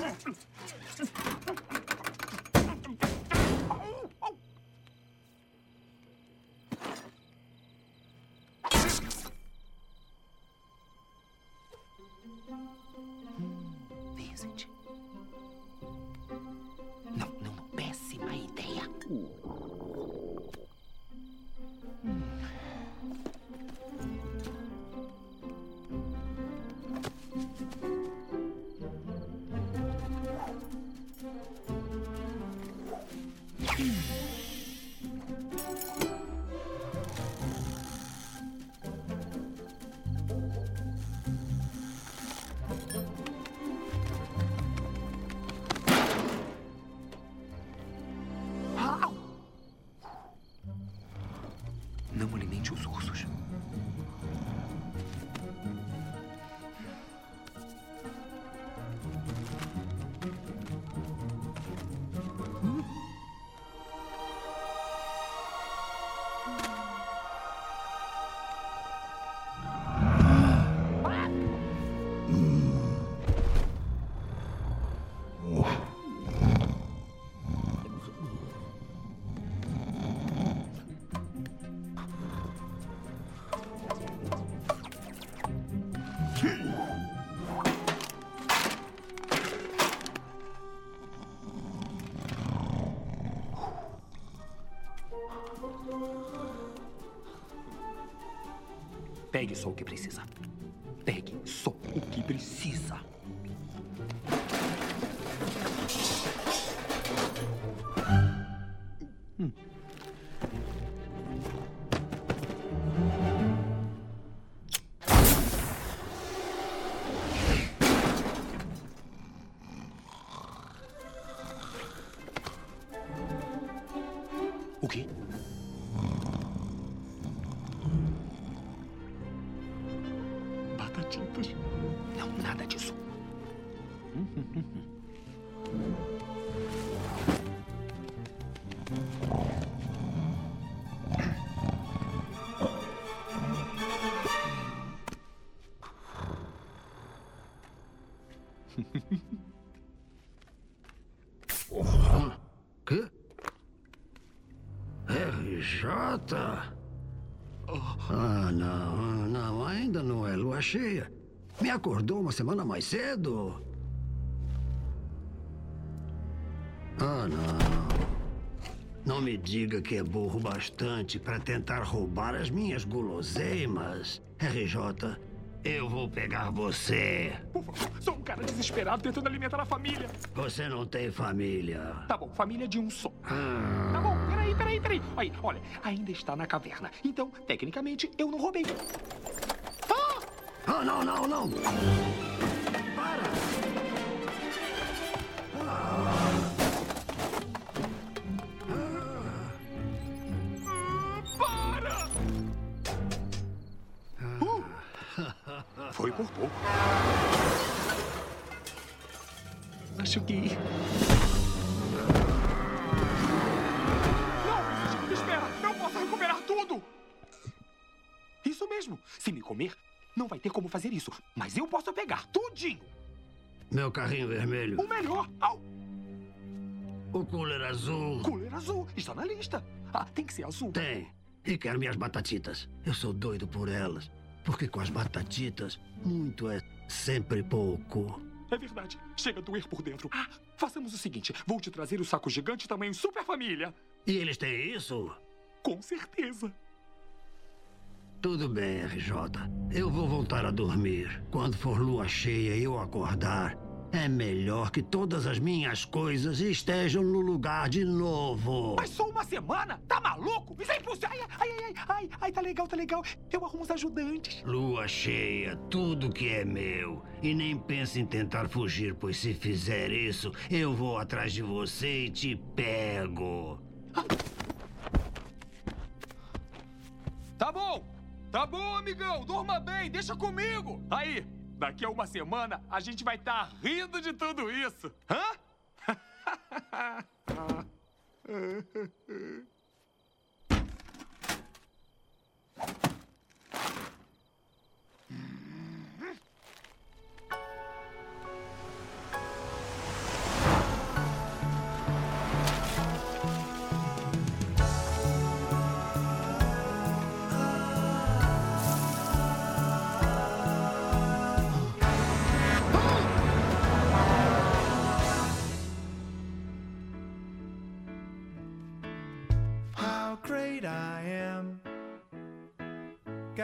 quê? Vincent. Não, Só o que precisa. RJ? Ah, não, não, ainda não é lua cheia. Me acordou uma semana mais cedo. Ah, não. Não me diga que é burro bastante para tentar roubar as minhas guloseimas. RJ, eu vou pegar você. Por favor, sou um cara desesperado tentando alimentar a família. Você não tem família. Tá bom, família de um só. Ah, peraí, peraí. Aí, olha, ainda está na caverna. Então, tecnicamente, eu não roubei. Ah, não, não, não. Para. Para! Uh! Foi por pouco. Acho que. Comer, não vai ter como fazer isso. Mas eu posso pegar tudinho! Meu carrinho vermelho. O melhor! Au! O cooler azul. Cooler azul! Está na lista! Ah, tem que ser azul. Tem. E quero minhas batatitas. Eu sou doido por elas. Porque com as batatitas, muito é sempre pouco. É verdade. Chega a doer por dentro. Ah, façamos o seguinte: vou te trazer o saco gigante tamanho super família. E eles têm isso? Com certeza. Tudo bem, RJ. Eu vou voltar a dormir. Quando for lua cheia e eu acordar, é melhor que todas as minhas coisas estejam no lugar de novo. Mas só uma semana? Tá maluco? Isso é impossível. Ai, ai, ai, ai, ai, ai, tá legal, tá legal. Eu arrumo os ajudantes. Lua cheia, tudo que é meu. E nem pense em tentar fugir, pois se fizer isso, eu vou atrás de você e te pego. Tá bom. Tá bom, amigão. Durma bem. Deixa comigo. Aí, daqui a uma semana, a gente vai estar rindo de tudo isso. Hã?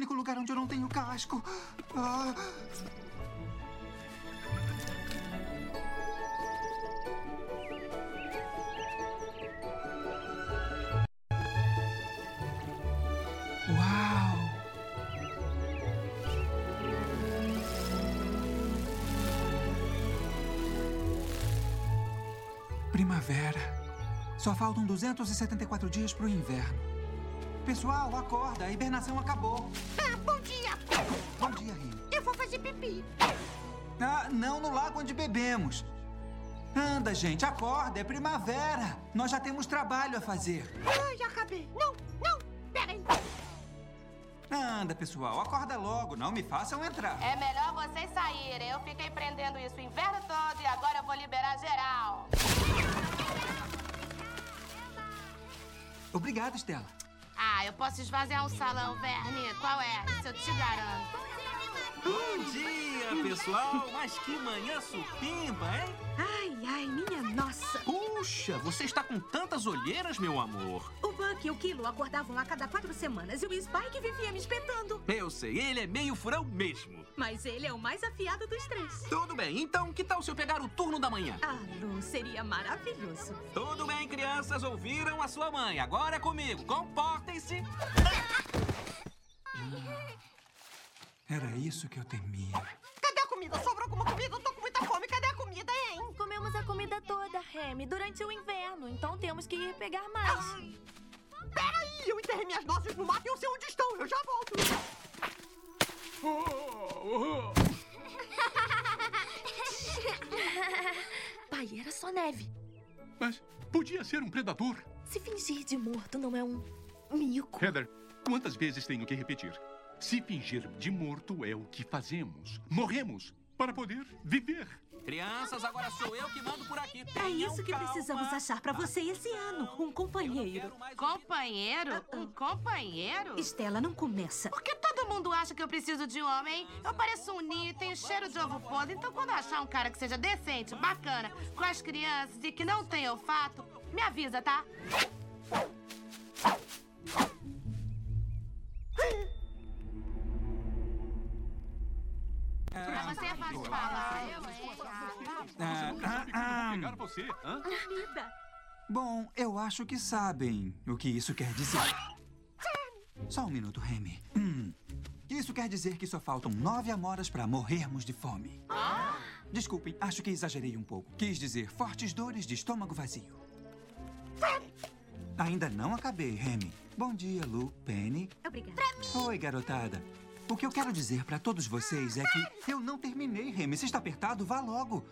único lugar onde eu não tenho casco. Ah! Primavera. Só faltam 274 dias pro inverno. Pessoal, acorda, a hibernação acabou. Ah, bom dia! Bom dia, Rini. Eu vou fazer pipi. Ah, não no lago onde bebemos. Anda, gente, acorda, é primavera. Nós já temos trabalho a fazer. Ai, acabei. Não, não, peraí. Anda, pessoal, acorda logo, não me façam entrar. É melhor vocês saírem. Eu fiquei prendendo isso o inverno todo e agora eu vou liberar geral. Obrigado, Stella. Ah, eu posso esvaziar um salão, Verne. Qual é? Isso eu te garanto. Bom dia, pessoal! Mas que manhã supimpa, hein? Ai, ai, minha nossa. Puxa, você está com tantas olheiras, meu amor. O Buck e o Kilo acordavam a cada quatro semanas e o Spike vivia me espetando. Eu sei, ele é meio furão mesmo. Mas ele é o mais afiado dos três. Tudo bem, então que tal se eu pegar o turno da manhã? Ah, Lu, seria maravilhoso. Tudo bem, crianças, ouviram a sua mãe. Agora é comigo. Comportem-se. Era isso que eu temia. Cadê a comida? Sobrou alguma comida? Eu tô com muita fome. Cadê a comida, hein? Comemos a comida toda, Remy, durante o inverno, então temos que ir pegar mais. Peraí, eu enterrei minhas nozes no mato e eu sei onde estão. Eu já volto. Pai, era só neve. Mas podia ser um predador. Se fingir de morto não é um mico. Heather, quantas vezes tenho que repetir? Se fingir de morto é o que fazemos. Morremos para poder viver. Crianças, agora sou eu que mando por aqui. É Tenham isso que calma. precisamos achar pra você esse ano. Um companheiro. Quero mais um- Companheiro? Um companheiro? Estela, não começa. Por que todo mundo acha que eu preciso de homem? Eu pareço um ninho e tenho cheiro de ovo podre. Então, quando eu achar um cara que seja decente, bacana, com as crianças e que não tem olfato, me avisa, tá? Pra você é fácil falar. Eu, hein? Ah, ah, ah. Pegar você, hã? Vida. Bom, eu acho que sabem o que isso quer dizer. Só um minuto, Remy. Hum. Isso quer dizer que só faltam nove amoras para morrermos de fome. Desculpem, acho que exagerei um pouco. Quis dizer fortes dores de estômago vazio. Ainda não acabei, Remy. Bom dia, Lu, Penny. Obrigada. Oi, garotada. O que eu quero dizer para todos vocês é que eu não terminei, Remy. Se está apertado, vá logo.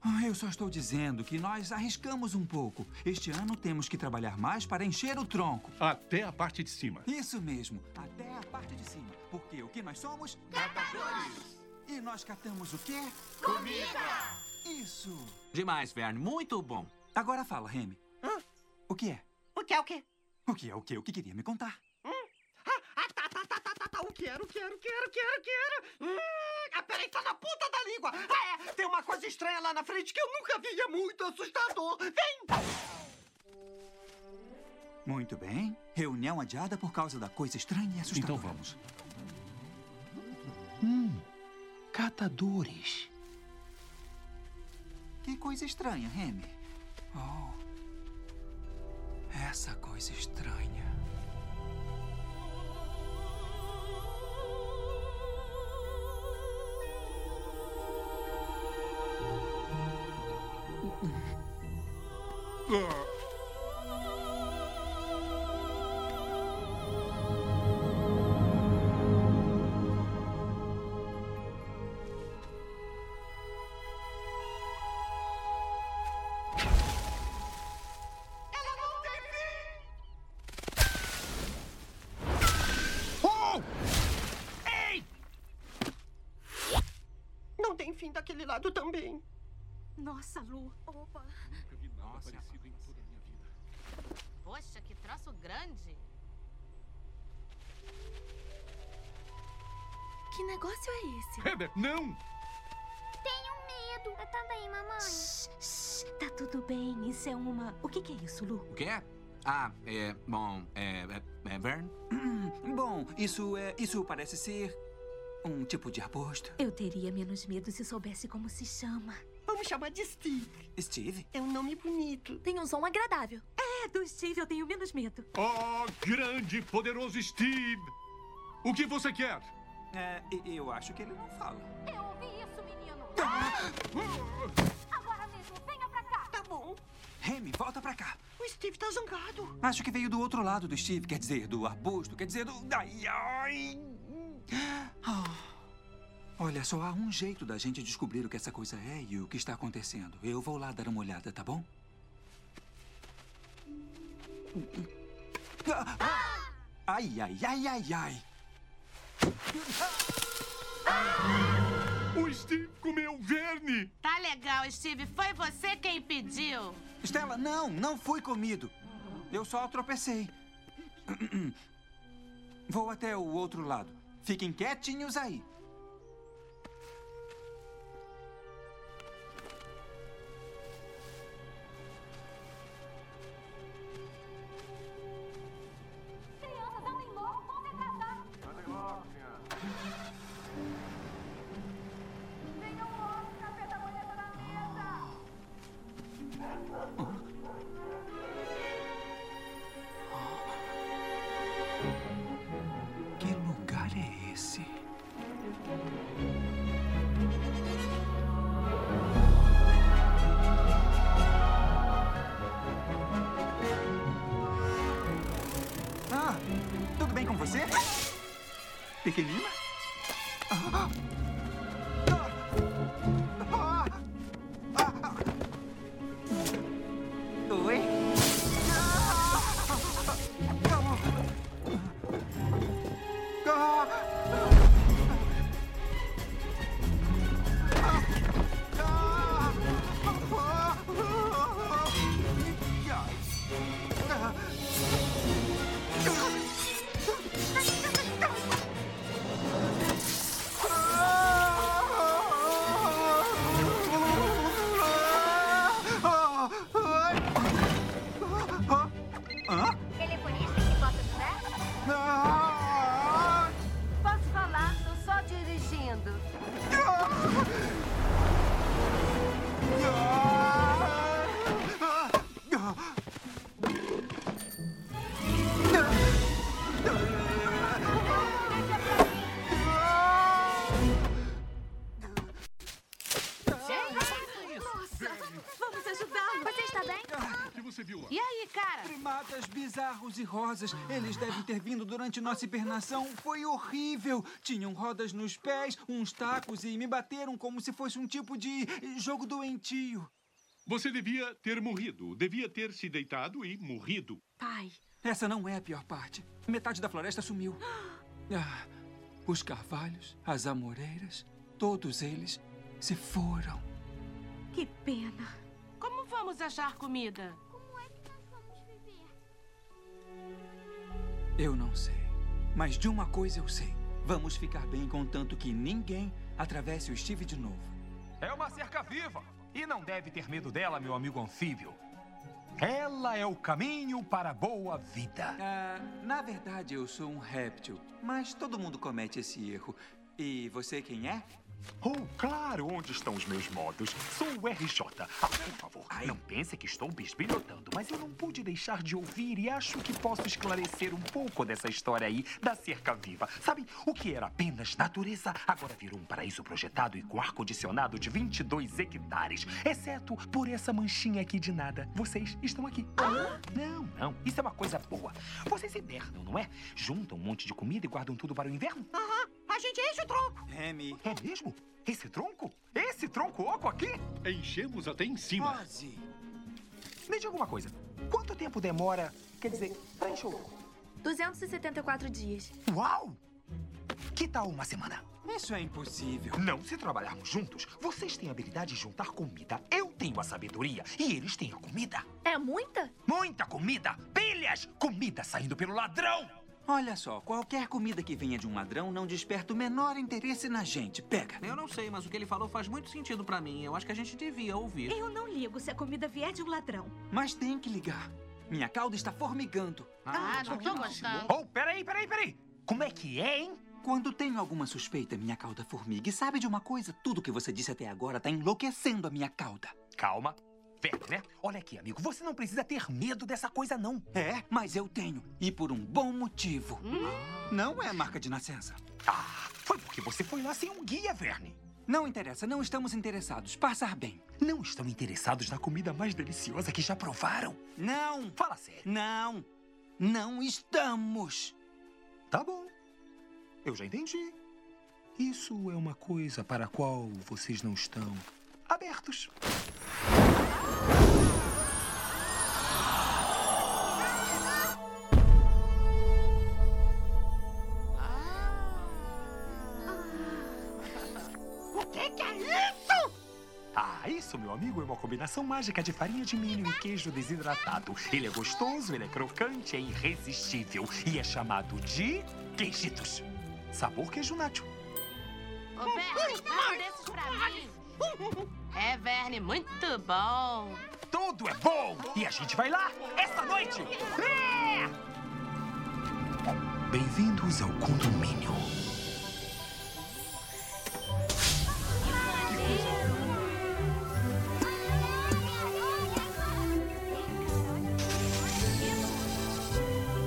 Ah, Eu só estou dizendo que nós arriscamos um pouco. Este ano temos que trabalhar mais para encher o tronco. Até a parte de cima. Isso mesmo, até a parte de cima. Porque o que nós somos? Catadores! E nós catamos o quê? Comida! Isso! Demais, Verne. Muito bom. Agora fala, Remy. O que é? O que é o quê? O que é o que? O que queria me contar? Ah, tá, tá, tá, tá, tá, tá. O quero, quero, quero, quero, quero. Hum, ah, peraí, tá na ponta da língua. Ah, é. Tem uma coisa estranha lá na frente que eu nunca vi. É muito assustador. Vem! Muito bem. Reunião adiada por causa da coisa estranha e assustadora. Então vamos. Hum, catadores. Que coisa estranha, Remy. Oh. Essa coisa estranha. Não tem fim daquele lado também. Nossa, Lu. Opa. Nunca vi nada parecido em toda a minha vida. Poxa, que troço grande. Que negócio é esse? Heather, não! Tenho medo. Eu também, mamãe. Shh, shh, tá tudo bem. Isso é uma. O que, que é isso, Lu? O que é? Ah, é. Bom, é. É, é Vern? Hum, bom, isso é. Isso parece ser. Um tipo de arbusto. Eu teria menos medo se soubesse como se chama. Vamos chamar de Steve. Steve? É um nome bonito. Tem um som agradável. É, do Steve eu tenho menos medo. Oh, grande, poderoso Steve! O que você quer? É, eu acho que ele não fala. Eu ouvi isso, menino. Ah! Agora mesmo, venha pra cá. Tá bom. Remy, volta pra cá. O Steve tá zangado. Acho que veio do outro lado do Steve, quer dizer, do arbusto, quer dizer, do. Ai, ai. Ah. Olha, só há um jeito da gente descobrir o que essa coisa é e o que está acontecendo. Eu vou lá dar uma olhada, tá bom? Ai, ai, ai, ai, ai. O Steve comeu Verne! Tá legal, Steve. Foi você quem pediu. Estela, não, não fui comido. Eu só tropecei. Vou até o outro lado. Fiquem quietinhos aí. Cara? Primatas bizarros e rosas. Eles devem ter vindo durante nossa hibernação. Foi horrível. Tinham rodas nos pés, uns tacos e me bateram como se fosse um tipo de jogo doentio. Você devia ter morrido. Devia ter se deitado e morrido. Pai, Essa não é a pior parte. Metade da floresta sumiu. Ah, os carvalhos, as amoreiras, todos eles se foram. que pena. Como vamos achar comida? Eu não sei. Mas de uma coisa eu sei. Vamos ficar bem contanto que ninguém atravesse o Steve de novo. É uma cerca viva. E não deve ter medo dela, meu amigo anfíbio. Ela é o caminho para a boa vida. Ah, na verdade, eu sou um réptil. Mas todo mundo comete esse erro. E você quem é? Oh, claro, onde estão os meus modos? Sou o RJ. Ah, por favor, não pense que estou bisbilhotando, mas eu não pude deixar de ouvir e acho que posso esclarecer um pouco dessa história aí da cerca viva. Sabe, o que era apenas natureza agora virou um paraíso projetado e com ar-condicionado de 22 hectares, exceto por essa manchinha aqui de nada. Vocês estão aqui. Não, não, isso é uma coisa boa. Vocês hibernam, não é? Juntam um monte de comida e guardam tudo para o inverno? Aham, a gente enche o tronco. Remy. É mesmo? Esse tronco? Esse tronco oco aqui? Enchemos até em cima. Ozzy. Me diga uma coisa. Quanto tempo demora, quer dizer, pra encher o tronco? 274 dias. Uau! Que tal uma semana? Isso é impossível. Não se trabalharmos juntos. Vocês têm a habilidade de juntar comida. Eu tenho a sabedoria e eles têm a comida. É muita? Muita comida! Pilhas! Comida saindo pelo ladrão! Olha só, qualquer comida que venha de um ladrão não desperta o menor interesse na gente. Pega. Eu não sei, mas o que ele falou faz muito sentido pra mim. Eu acho que a gente devia ouvir. Eu não ligo se a comida vier de um ladrão. Mas tem que ligar. Minha cauda está formigando. Ah, não tô gostando. Oh, peraí, peraí, peraí! Como é que é, hein? Quando tenho alguma suspeita, minha cauda formiga. E sabe de uma coisa? Tudo que você disse até agora está enlouquecendo a minha cauda. Calma. Né? Olha aqui, amigo. Você não precisa ter medo dessa coisa, não. É, mas eu tenho. E por um bom motivo. Não é marca de nascença. Ah, foi porque você foi lá sem um guia, Verne. Não interessa, não estamos interessados. Passar bem. Não estão interessados na comida mais deliciosa que já provaram? Não, Fala sério. não, não estamos. Tá bom. Eu já entendi. Isso é uma coisa para a qual vocês não estão abertos. Ah, isso, meu amigo, é uma combinação mágica de farinha de milho e queijo desidratado. Ele é gostoso, ele é crocante, é irresistível e é chamado de queijitos. Sabor queijo nacho. Ô, um desses pra mim. É, Verne, muito bom. Tudo é bom! E a gente vai lá esta noite! É! Bem-vindos ao condomínio.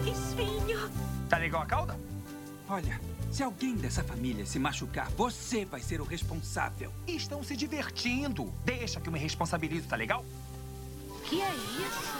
Espinho. Tá legal a cauda? Olha, se alguém dessa família se machucar, você vai ser o responsável. Estão se divertindo. Deixa que eu me responsabilizo, tá legal? Que é isso?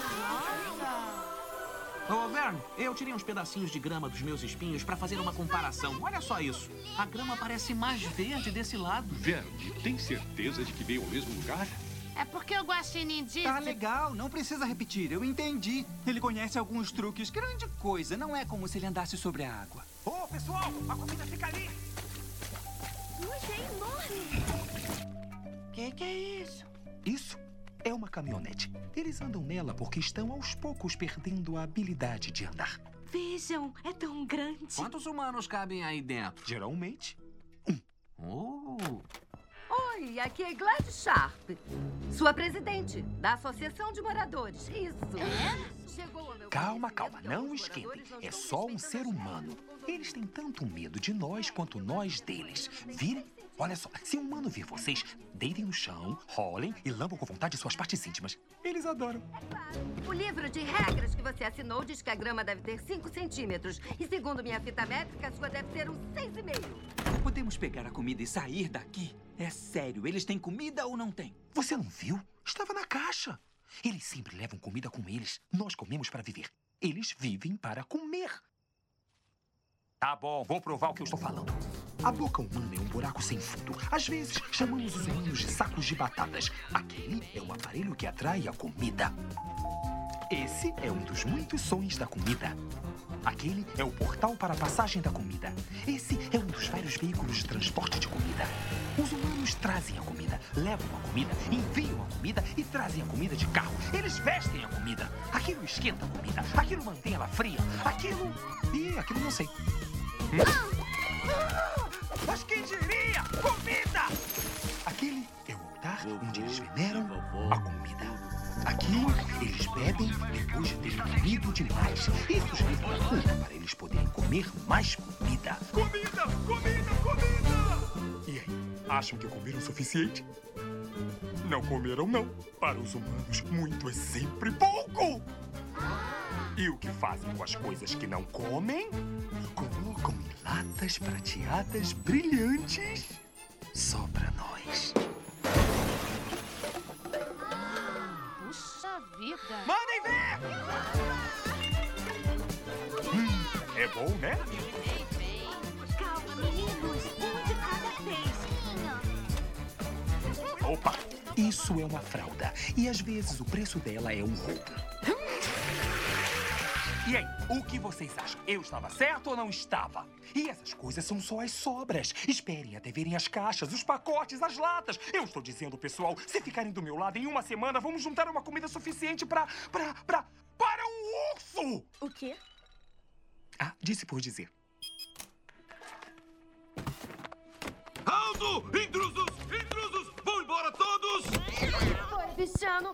Ô, Vern, eu tirei uns pedacinhos de grama dos meus espinhos pra fazer uma comparação. Olha só isso. A grama parece mais verde desse lado. Verne, tem certeza de que veio ao mesmo lugar? É porque o Guaxinim disse... Tá legal, não precisa repetir, eu entendi. Ele conhece alguns truques, grande coisa. Não é como se ele andasse sobre a água. Ô, pessoal, a comida fica ali. Nossa, é enorme. Que que é isso? Isso é uma caminhonete. Eles andam nela porque estão aos poucos perdendo a habilidade de andar. Vejam, é tão grande. Quantos humanos cabem aí dentro? Geralmente, Oh, Oi, aqui é Gladys Sharp, sua presidente da Associação de Moradores. Isso. Chegou ao meu calma, calma, não esquentem. É só um ser humano. Eles têm tanto medo de nós quanto nós deles. Virem? Olha só, se um humano vir vocês, deitem no chão, rolem e lambam com vontade suas partes íntimas. Eles adoram. O livro de regras que você assinou diz que a grama deve ter 5 centímetros. E segundo minha fita métrica, a sua deve ter uns 6,5. Podemos pegar a comida e sair daqui? É sério, eles têm comida ou não têm? Você não viu? Estava na caixa. Eles sempre levam comida com eles. Nós comemos para viver. Eles vivem para comer. Tá bom, vou provar o que eu estou falando. A boca humana é um buraco sem fundo. Às vezes, chamamos os humanos de sacos de batatas. Aquele é um aparelho que atrai a comida. Esse é um dos muitos sons da comida. Aquele é o portal para a passagem da comida. Esse é um dos vários veículos de transporte de comida. Os humanos trazem a comida, levam a comida, enviam a comida e trazem a comida de carro. Eles vestem a comida. Aquilo esquenta a comida. Aquilo mantém ela fria. Aquilo. Ih, aquilo não sei. Mas quem diria? Comida! Aquele é o altar onde eles veneram a comida. Aqui eles bebem depois de terem comido demais. Isso leva à cura para eles poderem comer mais comida. Comida! Comida! Comida! E aí? Acham que comeram o suficiente? Não comeram, não. Para os humanos, muito é sempre pouco. E o que fazem com as coisas que não comem? Colocam em latas prateadas brilhantes. Só pra nós. Puxa vida. Mandem ver! Hum, é bom, né? Calma, meninos. Um de cada vez. Opa! Isso é uma fralda. E às vezes o preço dela é um roubo. E aí, o que vocês acham? Eu estava certo ou não estava? E essas coisas são só as sobras. Esperem até verem as caixas, os pacotes, as latas. Eu estou dizendo, pessoal, se ficarem do meu lado em uma semana, vamos juntar uma comida suficiente pra. pra. pra. para um urso! O quê? Ah, disse por dizer. Aldo! Intrusos! Intrusos! Vão embora todos! Foi, bichano.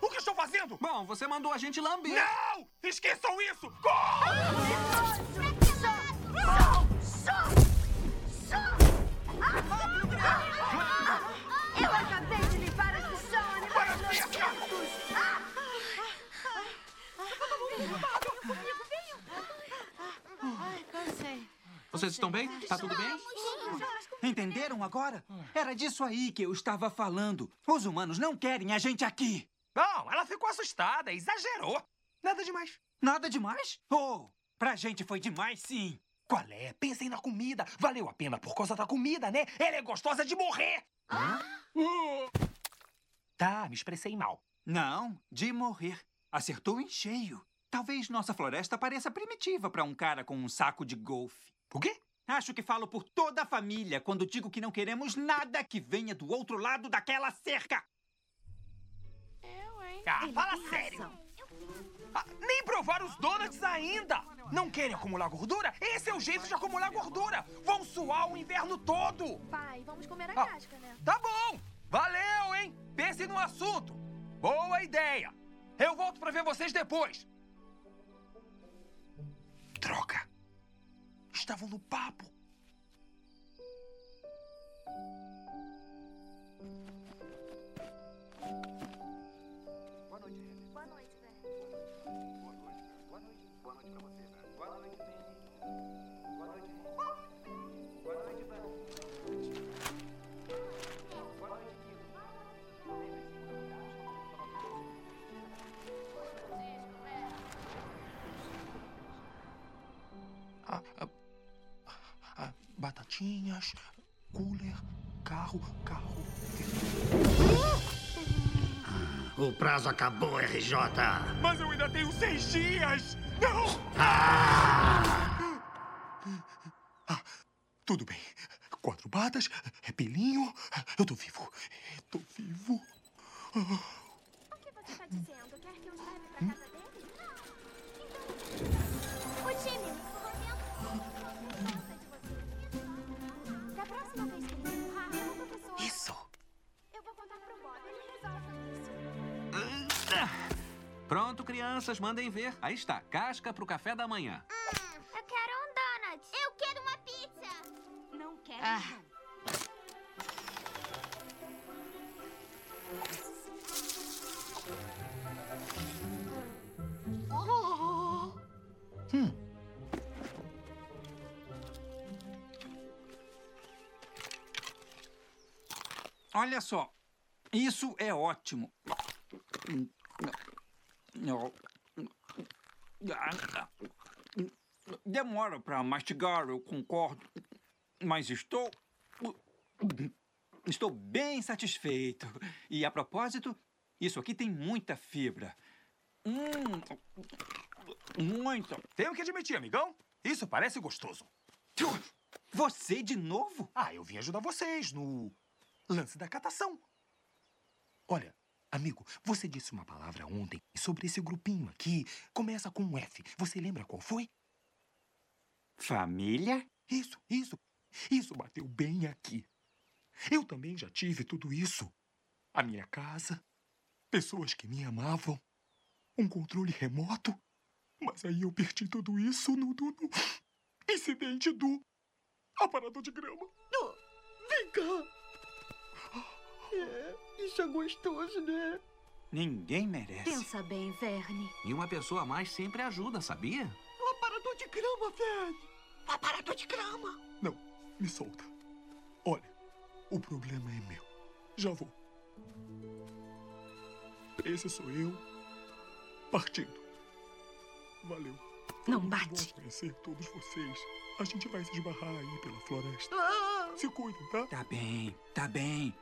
O que estou fazendo? Bom, você mandou a gente lamber. Não! Esqueçam isso! Corre! Eu acabei de limpar animais nojentos. Ai, cansei. Vocês estão bem? Tá tudo bem? Entenderam agora? Era disso aí que eu estava falando. Os humanos não querem a gente aqui. Não, ela ficou assustada, exagerou. Nada demais. Nada demais? Oh, pra gente foi demais, sim. Qual é? Pensem na comida. Valeu a pena por causa da comida, né? Ela é gostosa de morrer. Uh. Tá, me expressei mal. Não, de morrer. Acertou em cheio. Talvez nossa floresta pareça primitiva para um cara com um saco de golfe. O quê? Acho que falo por toda a família quando digo que não queremos nada que venha do outro lado daquela cerca. Eu, hein? Ah, fala sério. Ah, nem provar os donuts ainda. Não querem acumular gordura? Esse é o jeito de acumular gordura. Vão suar o inverno todo. Pai, vamos comer a Ah. casca, né? Tá bom. Valeu, hein? Pense no assunto. Boa ideia. Eu volto pra ver vocês depois. Droga. Estavam no papo. Cooler, carro, carro. O prazo acabou, RJ. Mas eu ainda tenho seis dias! Não! Ah! Ah, tudo bem. Quatro batas, é pelinho. Eu tô vivo. Eu tô vivo. Ah. Pronto, crianças, mandem ver. Aí está, casca pro café da manhã. Eu quero um donut. Eu quero uma pizza. Não quero, Ah. Hum. Olha só. Isso é ótimo. Demora para mastigar, eu concordo. Mas estou. Estou bem satisfeito. E a propósito, isso aqui tem muita fibra. Hum, muita. Tenho que admitir, amigão. Isso parece gostoso. Você de novo? Ah, eu vim ajudar vocês no lance da catação. Olha, amigo, você disse uma palavra ontem sobre esse grupinho aqui. Começa com um F. Você lembra qual foi? Família? Isso, isso. Isso bateu bem aqui. Eu também já tive tudo isso. A minha casa, pessoas que me amavam, um controle remoto. Mas aí eu perdi tudo isso no, no, no incidente do Aparador de grama. Vem cá. É, isso é gostoso, né? Ninguém merece. Pensa bem, Verne. E uma pessoa a mais sempre ajuda, sabia? O aparador de grama, velho. O aparador de grama. Não, me solta. Olha, o problema é meu. Já vou. Esse sou eu partindo. Valeu. Não Foi bate. bom conhecer todos vocês. A gente vai se esbarrar aí pela floresta. Ah, Se cuidem, tá? Tá bem, tá bem.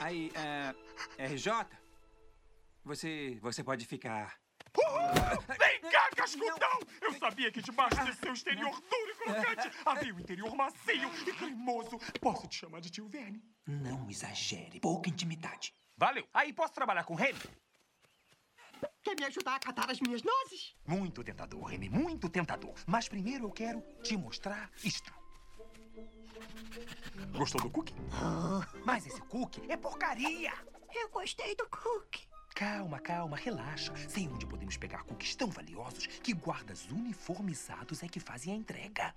Aí, é, RJ, você, você pode ficar. Vem cá, cascudão! Eu sabia que debaixo desse seu exterior duro e crocante havia um interior macio e cremoso. Posso te chamar de tio Verne? Não exagere, pouca intimidade. Valeu. Aí posso trabalhar com Remy? quer me ajudar a catar as minhas nozes? Muito tentador, Remy, muito tentador. Mas primeiro eu quero te mostrar isto. Gostou do cookie? Mas esse cookie é porcaria. Eu gostei do cookie. Calma, calma, relaxa. Sei onde podemos pegar cookies tão valiosos que guardas uniformizados é que fazem a entrega.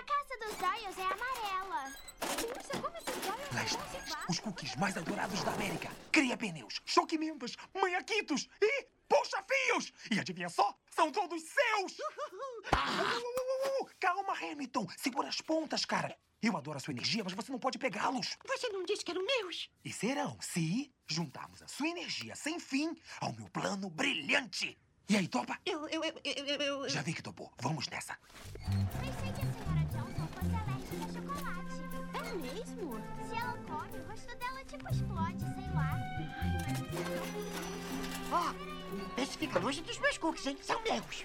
A casa dos Giles é amarela. Puxa, como esses Giles os cookies mais adorados da América. Cria pneus, choque-mendas, manhaquitos e puxa-fios. E adivinha só? São todos seus! Uh, Calma, Hamilton. Segura as pontas, cara. Eu adoro a sua energia, mas você não pode pegá-los. Você não disse que eram meus? E serão, se juntarmos a sua energia sem fim ao meu plano brilhante. E aí, topa? Eu, eu, eu, eu, eu. Já vi que topou. Vamos nessa. Pensei mesmo? Se ela come, o rosto dela tipo explode, sei lá. Ó, esse fica longe dos meus cookies, hein? São meus.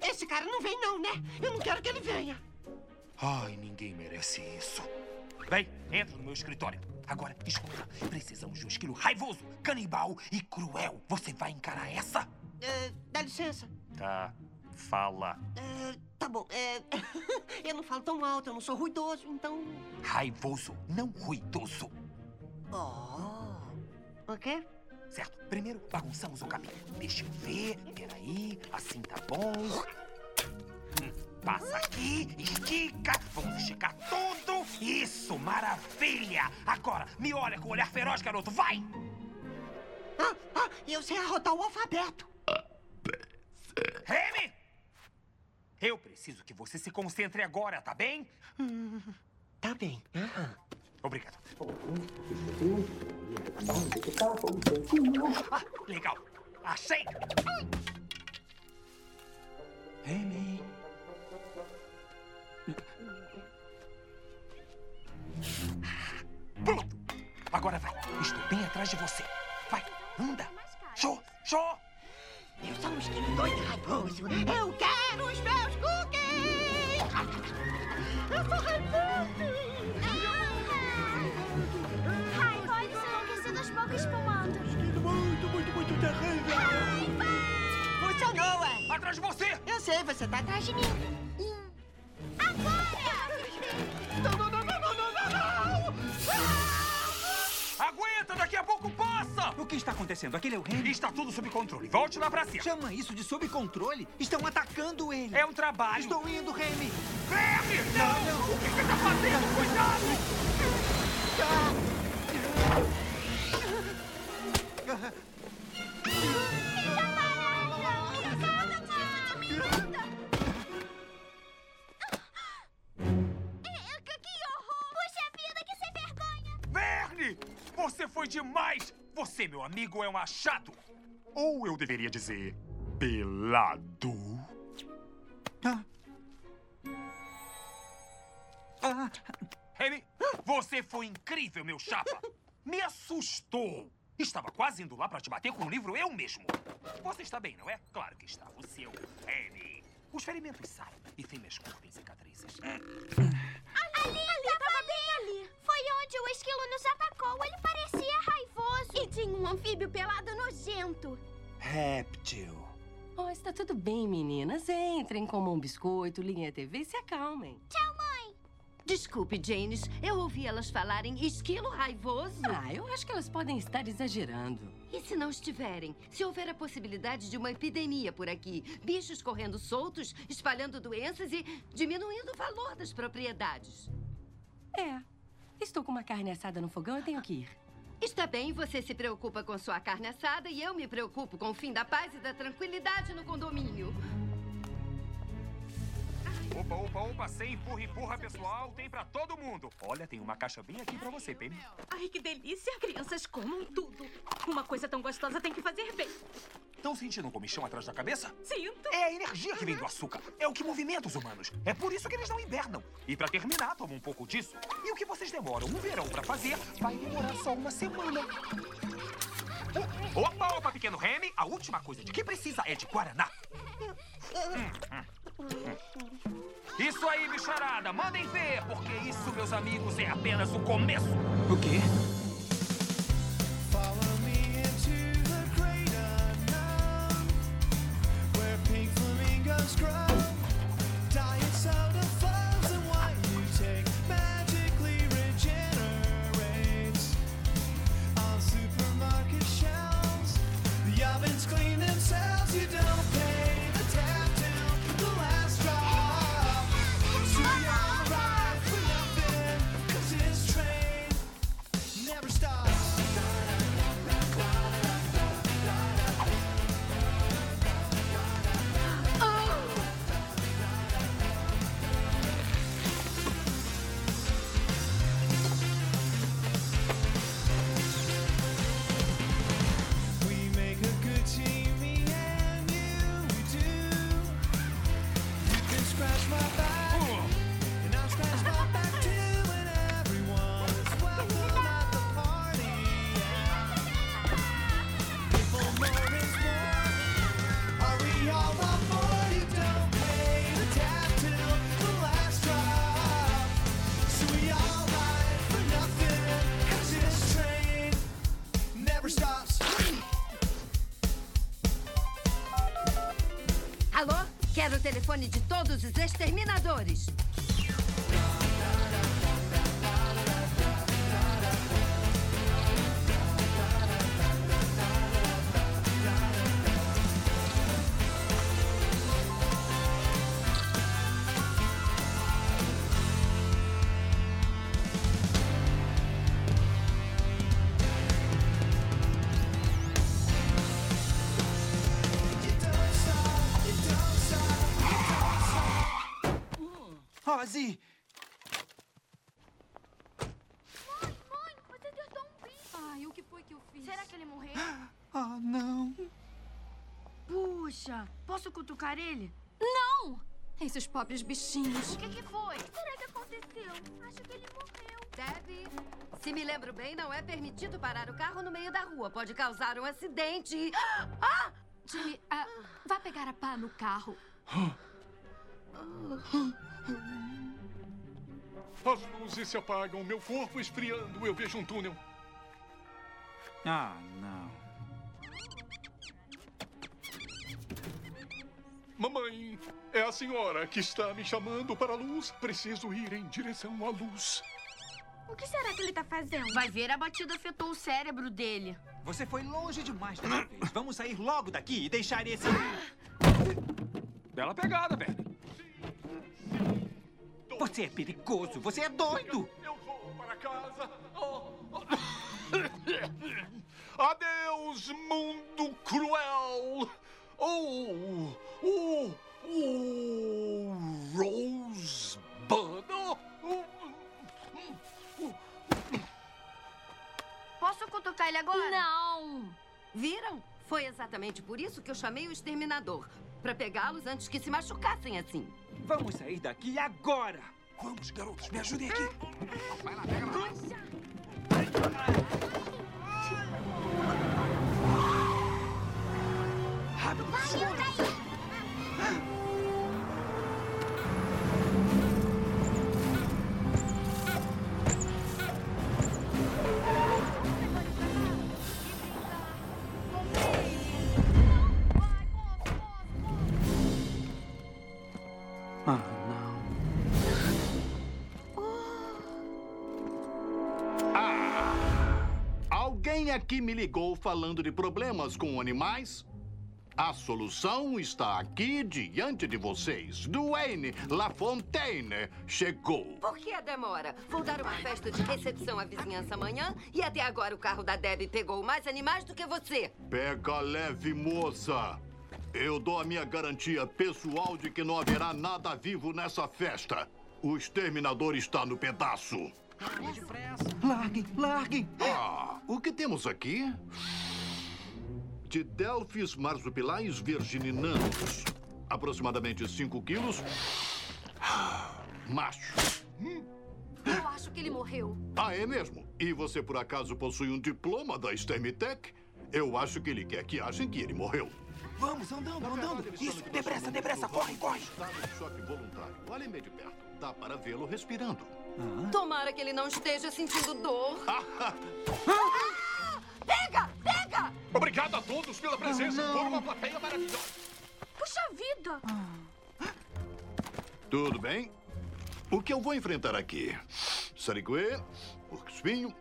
Esse cara não vem, não, né? Eu não quero que ele venha. Ai, ninguém merece isso. Vem, entra no meu escritório. Agora, escuta. Precisamos de um esquilo raivoso, canibal e cruel. Você vai encarar essa? É, dá licença. Tá. Fala. É, tá bom. É, eu não falo tão alto, eu não sou ruidoso, então. Raivoso, não ruidoso. Oh. O quê? Certo. Primeiro, bagunçamos o caminho. Deixa eu ver. Peraí. Assim tá bom. Hum, Passa aqui, estica. Vamos esticar tudo. Isso, maravilha. Agora, me olha com o olhar feroz, garoto. Vai! Ah, ah, eu sei arrotar o alfabeto. Remy! Eu preciso que você se concentre agora, tá bem? Tá bem. Aham. Obrigado. Ah, legal. Achei! Amy. Pronto! Agora vai. Estou bem atrás de você. Vai, anda. Show, show! Eu sou um esquilo doido e raivoso. Eu quero os meus cookies! Eu sou raivoso! Raivoso enlouquecido aos poucos espumando. Muito, muito, muito terrível. Funcionou, é? Atrás de você! Eu sei, você tá atrás de mim. Não, não, não, não, não, não, não, não! Aguenta, daqui a pouco O que está acontecendo? Aquele é o Remy? Está tudo sob controle. Volte lá pra cima. Chama isso de sob controle? Estão atacando ele. É um trabalho. Estou indo, Remy. Verme! Não! O que você tá fazendo? Cuidado! Que horror! Puxa vida, que sem vergonha! Verne! Você foi demais! Você, meu amigo, é um achado! Ou eu deveria dizer, pelado. Ah. Ah, Remy, você foi incrível, meu chapa! Me assustou! Estava quase indo lá pra te bater com um livro eu mesmo. Você está bem, não é? Claro que está. O seu Remy. Os ferimentos saem e fêmeas curtem cicatrizes. Ali, ali, tava bem ali. Foi onde o esquilo nos atacou. Ele parecia raivoso. E tinha um anfíbio pelado nojento. réptil. Oh, está tudo bem, meninas. Entrem, comam um biscoito, liguem a TV e se acalmem. Tchau, mãe. Desculpe, Janes, eu ouvi elas falarem esquilo raivoso. Ah, eu acho que elas podem estar exagerando. E se não estiverem? Se houver a possibilidade de uma epidemia por aqui, bichos correndo soltos, espalhando doenças e diminuindo o valor das propriedades. É. Estou com uma carne assada no fogão e tenho que ir. Está bem, você se preocupa com sua carne assada e eu me preocupo com o fim da paz e da tranquilidade no condomínio. Opa, opa, opa, sem empurra, empurra, pessoal. Tem pra todo mundo. Olha, tem uma caixa bem aqui pra você, Penny. Ai, que delícia! Crianças comam tudo. Uma coisa tão gostosa tem que fazer bem. Estão sentindo um comichão atrás da cabeça? Sinto. É a energia que vem do açúcar. É o que movimenta os humanos. É por isso que eles não hibernam. E pra terminar, toma um pouco disso. E o que vocês demoram um verão pra fazer, vai demorar só uma semana. Opa, opa, pequeno Remy. A última coisa de que precisa é de Guaraná. Hum, hum. Isso aí, bicharada. Mandem ver, porque isso, meus amigos, é apenas o começo. O quê? Follow professores. Ozzy! Mãe, você acertou um bicho. Ai, o que foi que eu fiz? Será que ele morreu? Ah, não. Puxa, posso cutucar ele? Não! Esses pobres bichinhos. O que, que foi? O que será que aconteceu? Acho que ele morreu. Debbie, se me lembro bem, não é permitido parar o carro no meio da rua. Pode causar um acidente. Ah! Jimmy, ah, vá pegar a pá no carro. As luzes se apagam, meu corpo esfriando, eu vejo um túnel. Ah, não. Mamãe, é a senhora que está me chamando para a luz. Preciso ir em direção à luz. O que será que ele tá fazendo? Vai ver, a batida afetou o cérebro dele. Você foi longe demais dessa vez. Vamos sair logo daqui e deixar esse. Bela pegada, velho. Você é perigoso, você é doido! Eu vou para casa. Oh. Adeus, mundo cruel. Oh, oh, oh, Rosebud. Oh, oh. Posso cutucar ele agora? Não! Viram? Foi exatamente por isso que eu chamei o exterminador. Pra pegá-los antes que se machucassem assim. Vamos sair daqui agora! Vamos, garotos, me ajudem aqui. Vai lá, pega lá. Rápido, Ah, aqui me ligou falando de problemas com animais? A solução está aqui diante de vocês. Duane LaFontaine chegou. Por que a demora? Vou dar uma festa de recepção à vizinhança amanhã e até agora o carro da Debbie pegou mais animais do que você. Pega leve, moça. Eu dou a minha garantia pessoal de que não haverá nada vivo nessa festa. O exterminador está no pedaço. Larguem, larguem! Ah, o que temos aqui? De Delphis marsupilais virgininanos. Aproximadamente 5 quilos. Macho. Eu acho que ele morreu. Ah, é mesmo? E você por acaso possui um diploma da Stermitec? Eu acho que ele quer que achem que ele morreu. Vamos, andando, andando. Isso, depressa, depressa, corre, corre. Estado de choque voluntário. Olhem bem de perto. Dá para vê-lo respirando. Tomara que ele não esteja sentindo dor. Pega! Pega! Obrigado a todos pela presença. Oh, não. Foram uma plateia maravilhosa. Puxa vida! Tudo bem? O que eu vou enfrentar aqui? Sariguê, porco-espinho,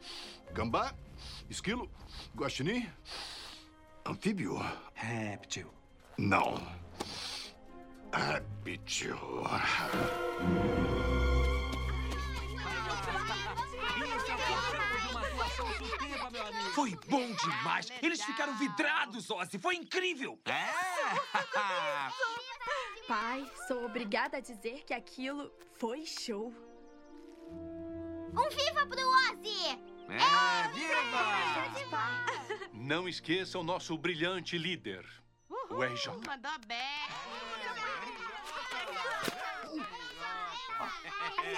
gambá, esquilo, guaxinim, anfíbio. Réptil. Não. Réptil. Foi bom demais. Eles ficaram vidrados, Ozzy. Foi incrível. É? Pai, sou obrigada a dizer que aquilo foi show. Um viva pro Ozzy! É, viva! Não esqueça o nosso brilhante líder, o RJ. Mandou bem.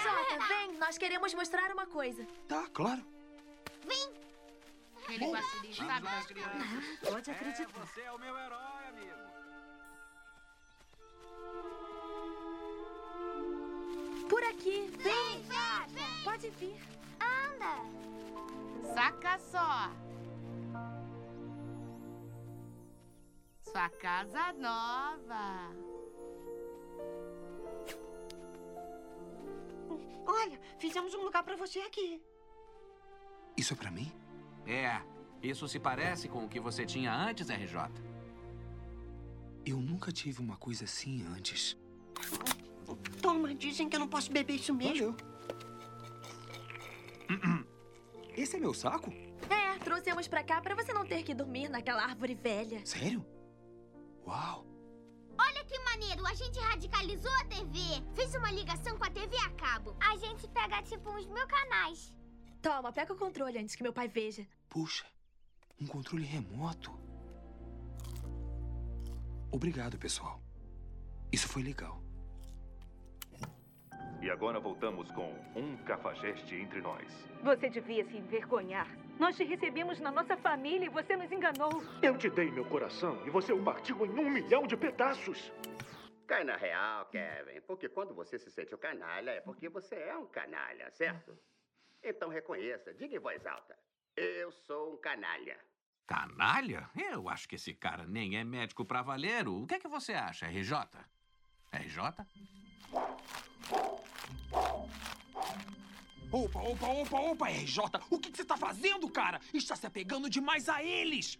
Jota, vem, nós queremos mostrar uma coisa. Tá, claro. Aquele guaxinim sabe das crianças. Pode acreditar. Você é o meu herói, amigo. Por aqui, vem. Pode vir. Anda. Saca só. Sua casa nova. Olha, fizemos um lugar pra você aqui. Isso é pra mim? É, isso se parece com o que você tinha antes, RJ. Eu nunca tive uma coisa assim antes. Toma, dizem que eu não posso beber isso mesmo. Esse é meu saco? É, trouxemos pra cá pra você não ter que dormir naquela árvore velha. Sério? Uau! Olha que maneiro, a gente radicalizou a TV. Fez uma ligação com a TV a cabo. A gente pega tipo uns mil canais. Toma, pega o controle antes que meu pai veja. Puxa, um controle remoto. Obrigado, pessoal. Isso foi legal. E agora voltamos com um cafajeste entre nós. Você devia se envergonhar. Nós te recebemos na nossa família e você nos enganou. Eu te dei meu coração e você o partiu em um milhão de pedaços. Cai na real, Kevin, porque quando você se sente o canalha é porque você é um canalha, certo? Então reconheça, diga em voz alta. Eu sou um canalha. Canalha? Eu acho que esse cara nem é médico pra valer. O que é que você acha, RJ? RJ? Opa, opa, opa, opa, RJ! O que que você tá fazendo, cara? Está se apegando demais a eles!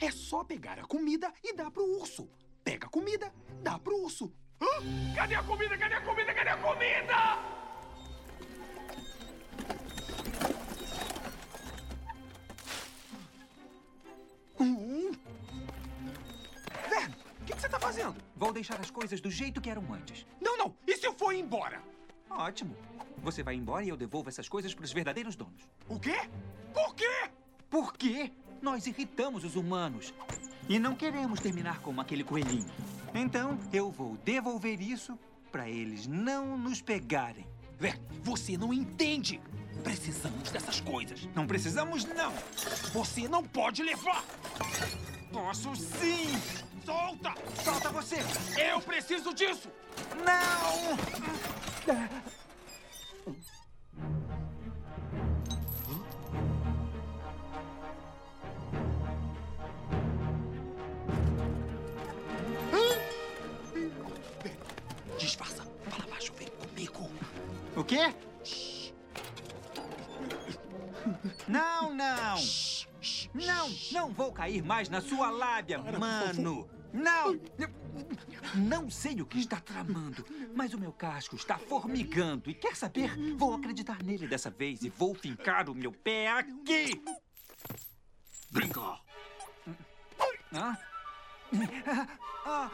É só pegar a comida e dar pro urso. Pega a comida, dá pro urso. Hã? Cadê a comida? Cadê a comida? Cadê a comida? Vern, o que que você tá fazendo? Vou deixar as coisas do jeito que eram antes. Não, não! E se eu for embora? Ótimo. Você vai embora e eu devolvo essas coisas para os verdadeiros donos. O quê? Por quê? Por quê? Nós irritamos os humanos. E não queremos terminar como aquele coelhinho. Então, eu vou devolver isso para eles não nos pegarem. Vern, você não entende. Precisamos dessas coisas. Não precisamos, não. Você não pode levar. Posso sim. Solta! Solta você. Eu preciso disso. Não! Disfarça. Fala baixo, vem comigo. O quê? Não, não! Não, não vou cair mais na sua lábia, mano! Não! Não sei o que está tramando, mas o meu casco está formigando. E quer saber? Vou acreditar nele dessa vez e vou fincar o meu pé aqui! Brincar. Hã? Ah,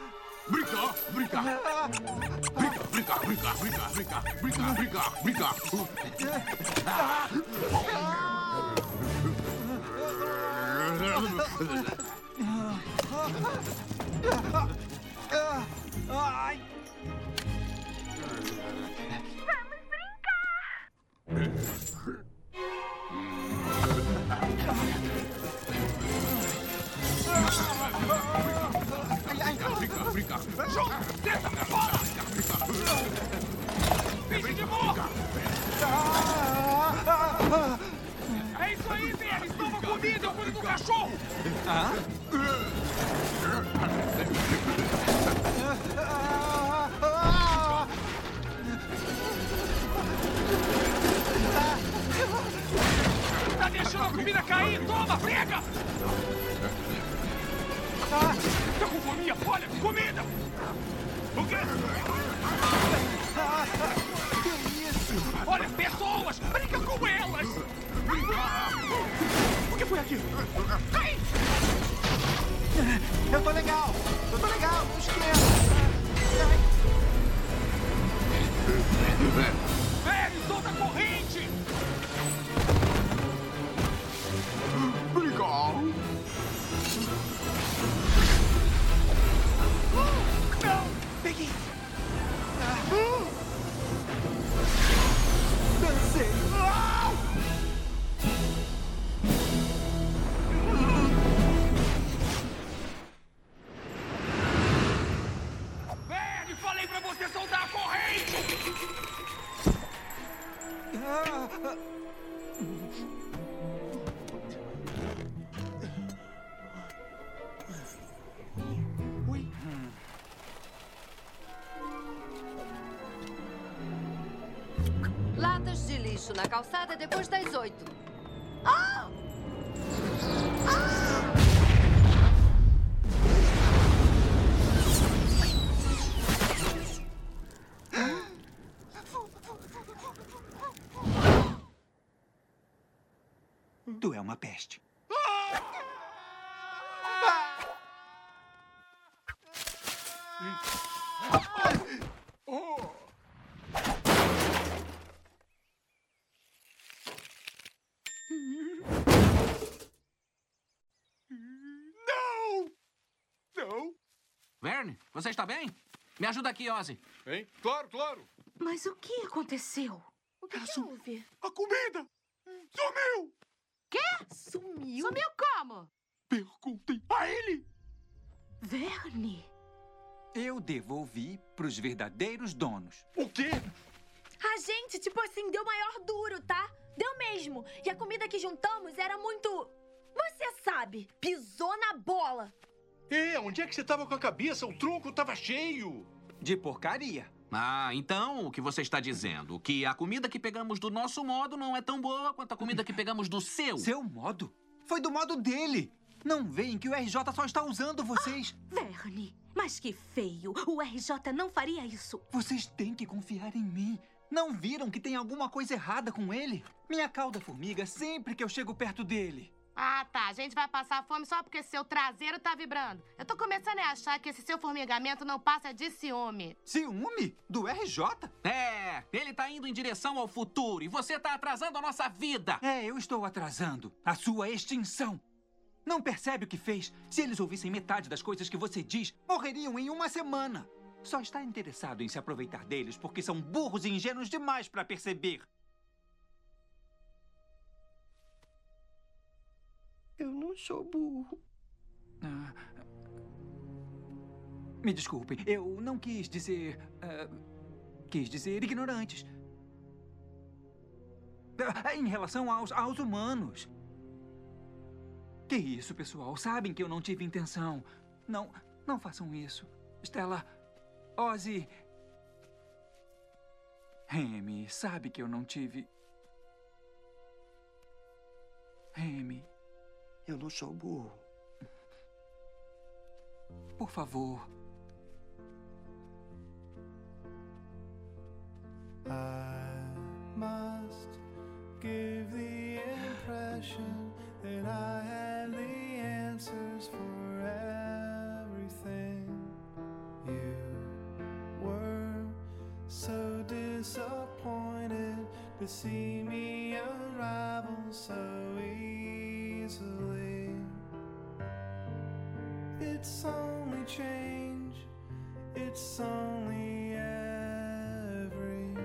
Brincar, brincar. Brincar, brincar, brincar, brincar, brincar, brincar, brincar, brincar. Ai! Brincar, brincar, brincar. Joga! Tenta! Fora! Finge de morra! É isso aí! Toma comida! Eu cuido do cachorro! Tá deixando a comida cair! Toma, pega! Ah, tá com fome? Olha, comida! O quê? Isso? Olha, pessoas! Brinca com elas! O que foi aquilo? Eu tô legal! Eu tô legal! Não esquenta! Depois das oito. Tu é uma peste. Não! Não! Verne, você está bem? Me ajuda aqui, Ozzy. Hein? Claro, claro. Mas o que aconteceu? O que, que houve? A comida! Sumiu! Quê? Sumiu? Sumiu como? Perguntem a ele! Verne. Eu devolvi pros verdadeiros donos. O quê? A gente, tipo assim, deu maior duro, tá? Deu mesmo. E a comida que juntamos era muito. Você sabe, pisou na bola. E onde é que você tava com a cabeça? O tronco tava cheio. De porcaria. Ah, então o que você está dizendo? Que a comida que pegamos do nosso modo não é tão boa quanto a comida que pegamos do seu? Seu modo? Foi do modo dele. Não veem que o RJ só está usando vocês. Verne, mas que feio. O RJ não faria isso. Vocês têm que confiar em mim. Não viram que tem alguma coisa errada com ele? Minha cauda formiga sempre que eu chego perto dele. Ah, tá. A gente vai passar fome só porque seu traseiro tá vibrando. Eu tô começando a achar que esse seu formigamento não passa de ciúme. Ciúme? Do RJ? É, ele tá indo em direção ao futuro e você tá atrasando a nossa vida. É, eu estou atrasando a sua extinção. Não percebe o que fez? Se eles ouvissem metade das coisas que você diz, morreriam em uma semana. Só está interessado em se aproveitar deles porque são burros e ingênuos demais para perceber. Eu não sou burro. Ah, me desculpem, eu não quis dizer. ah, quis dizer ignorantes. Ah, em relação aos, aos humanos. Que isso, pessoal? Sabem que eu não tive intenção. Não, não façam isso. Stella, Ozzy. Remy, sabe que eu não tive. Remy. Eu não sou burro. Por favor. I must give the impression that I had the answers for everything. You were so disappointed to see me unravel so It's only change, it's only everything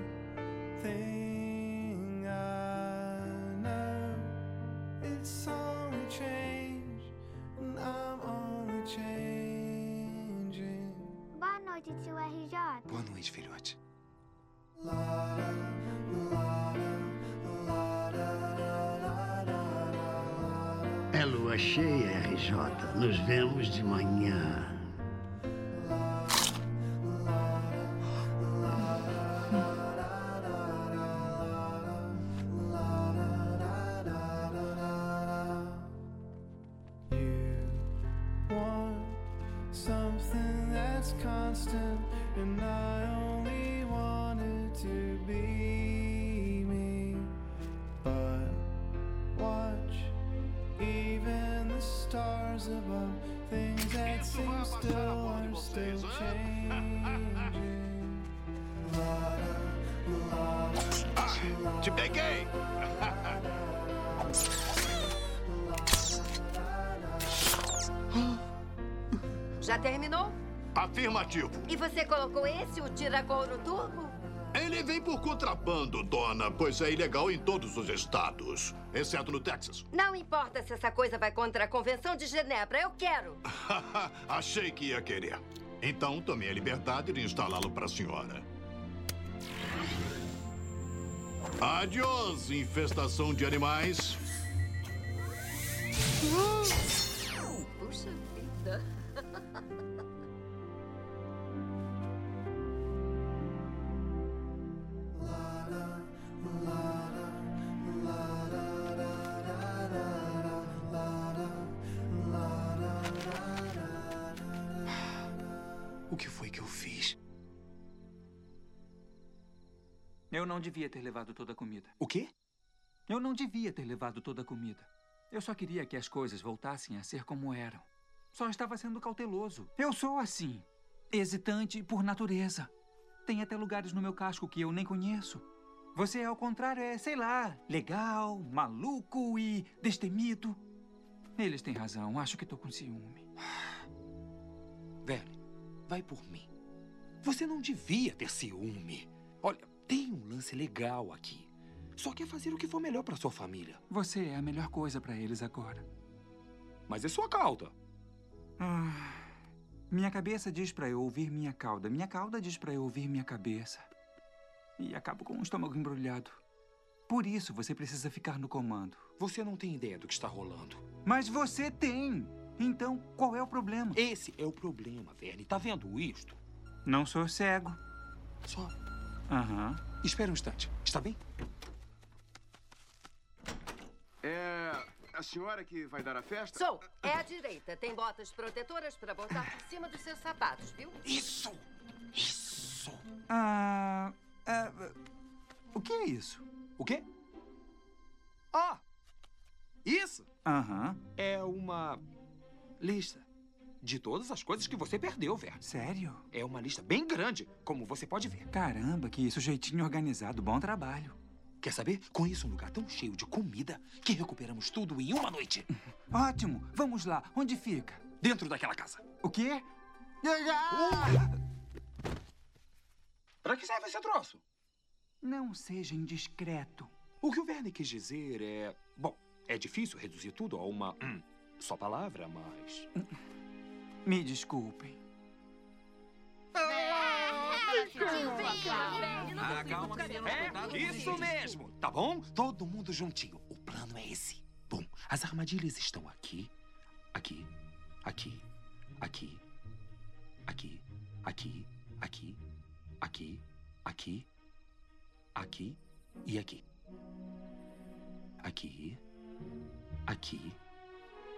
cheia, RJ. Nos vemos de manhã. Pois é ilegal em todos os estados, exceto no Texas. Não importa se essa coisa vai contra a Convenção de Genebra, eu quero. Achei que ia querer. Então tomei a liberdade de instalá-lo para a senhora. Adiós, infestação de animais. Puxa não devia ter levado toda a comida. O quê? Eu não devia ter levado toda a comida. Eu só queria que as coisas voltassem a ser como eram. Só estava sendo cauteloso. Eu sou assim. Hesitante por natureza. Tem até lugares no meu casco que eu nem conheço. Você, ao contrário, é, sei lá, legal, maluco e destemido. Eles têm razão. Acho que tô com ciúme. Velho, vai por mim. Você não devia ter ciúme. Olha, tem um lance legal aqui. Só quer fazer o que for melhor para sua família. Você é a melhor coisa para eles agora. Mas é sua cauda. Ah, minha cabeça diz para eu ouvir minha cauda. Minha cauda diz para eu ouvir minha cabeça. E acabo com o estômago embrulhado. Por isso você precisa ficar no comando. Você não tem ideia do que está rolando. Mas você tem! Então, qual é o problema? Esse é o problema, Verne. Tá vendo isto? Não sou cego. Só. Aham. Espera um instante. Está bem? É a senhora que vai dar a festa? Sou. É à direita. Tem botas protetoras para botar por cima dos seus sapatos, viu? Isso! Isso! Ah, ah, o que é isso? O quê? Ah! Isso Aham. é uma lista de todas as coisas que você perdeu, Verne. Sério? É uma lista bem grande, como você pode ver. Caramba, que sujeitinho organizado. Bom trabalho. Quer saber? Conheço um lugar tão cheio de comida que recuperamos tudo em uma noite. Ótimo. Vamos lá. Onde fica? Dentro daquela casa. O quê? Pra que serve esse troço? Não seja indiscreto. O que o Verne quis dizer é. Bom, é difícil reduzir tudo a uma hum, só palavra, mas. Me desculpem. Ah, calma. É isso mesmo, tá bom? Todo mundo juntinho. O plano é esse. Bom, as armadilhas estão aqui, aqui, aqui, aqui, aqui, aqui, aqui, aqui, aqui, aqui e aqui. Aqui, aqui,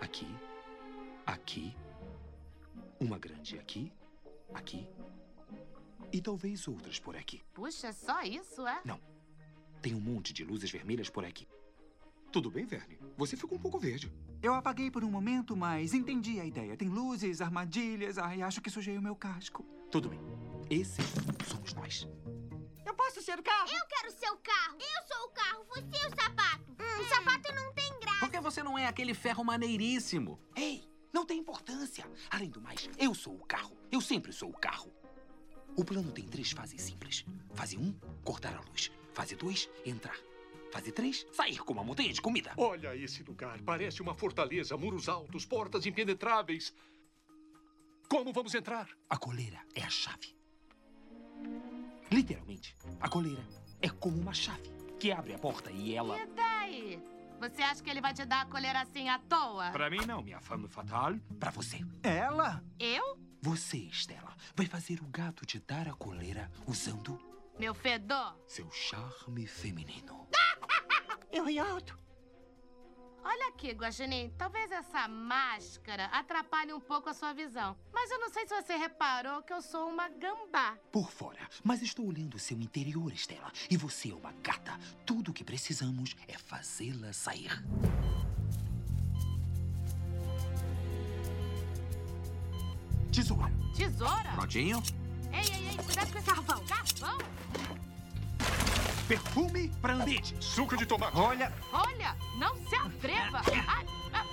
aqui, aqui, uma grande aqui, aqui e talvez outras por aqui. Puxa, só isso, é? Não. Tem um monte de luzes vermelhas por aqui. Tudo bem, Verne? Você ficou um pouco verde. Eu apaguei por um momento, mas entendi a ideia. Tem luzes, armadilhas. Ai, acho que sujei o meu casco. Tudo bem. Esse somos nós. Eu posso ser o carro? Eu quero ser o carro. Eu sou o carro, você é o sapato. Hum, o sapato não tem graça. Por que você não é aquele ferro maneiríssimo? Ei, não tem importância. Além do mais, eu sou o carro. Eu sempre sou o carro. O plano tem três fases simples. Fase 1, um, cortar a luz. Fase 2, entrar. Fase 3, sair com uma montanha de comida. Olha esse lugar. Parece uma fortaleza. Muros altos, portas impenetráveis. Como vamos entrar? A coleira é a chave. Literalmente, a coleira é como uma chave que abre a porta e ela. E daí? Você acha que ele vai te dar a colher assim à toa? Pra mim, não, minha fama fatal. Pra você. Ela? Eu? Você, Estela, vai fazer o gato te dar a coleira usando Meu fedor? seu charme feminino. Eu ri alto. Olha aqui, Guaxinim. Talvez essa máscara atrapalhe um pouco a sua visão. Mas eu não sei se você reparou que eu sou uma gambá. Por fora, mas estou olhando seu interior, Estela. E você é uma gata. Tudo o que precisamos é fazê-la sair. Tesoura. Tesoura? Prontinho? Ei, ei, ei, cuidado com esse carvão. Carvão? Perfume pra Andete. Suco de tomate. Olha, Olha, não se atreva. Ai, ah,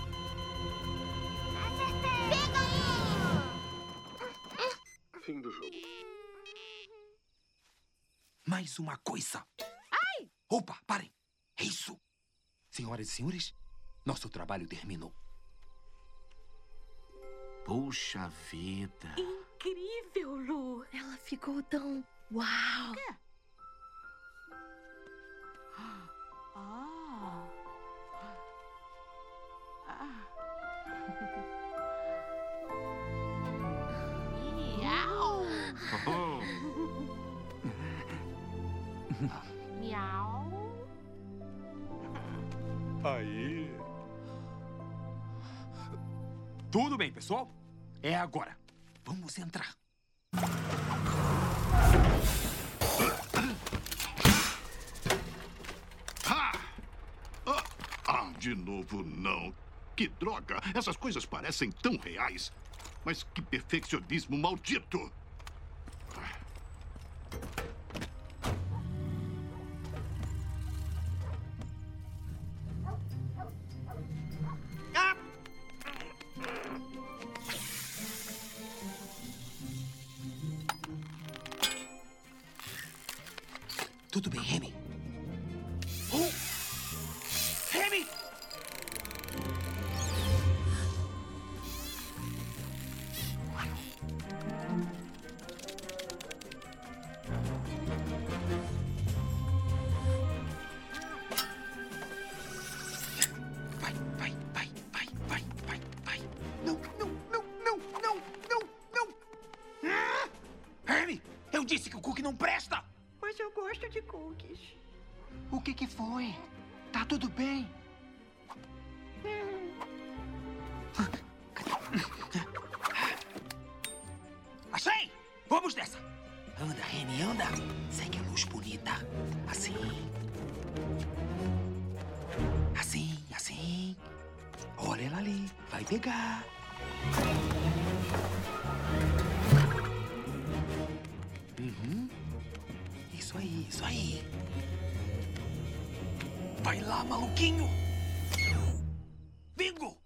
Fim do jogo. Mais uma coisa. Ai! Opa, parem. É isso. Senhoras e senhores, nosso trabalho terminou. Puxa vida. Incrível, Lu. Ela ficou tão. Uau! Ah. Miau. Miau. Aí. Tudo bem, pessoal? É agora. Vamos entrar. Ah! Ah! Ah, de novo não. Que droga! Essas coisas parecem tão reais. Mas que perfeccionismo maldito! Foi? Tá tudo bem? Achei! Vamos nessa! Anda, Remy, anda! Segue a luz bonita. Assim. Assim, assim. Olha ela ali. Vai pegar. Vai lá, maluquinho! Bingo!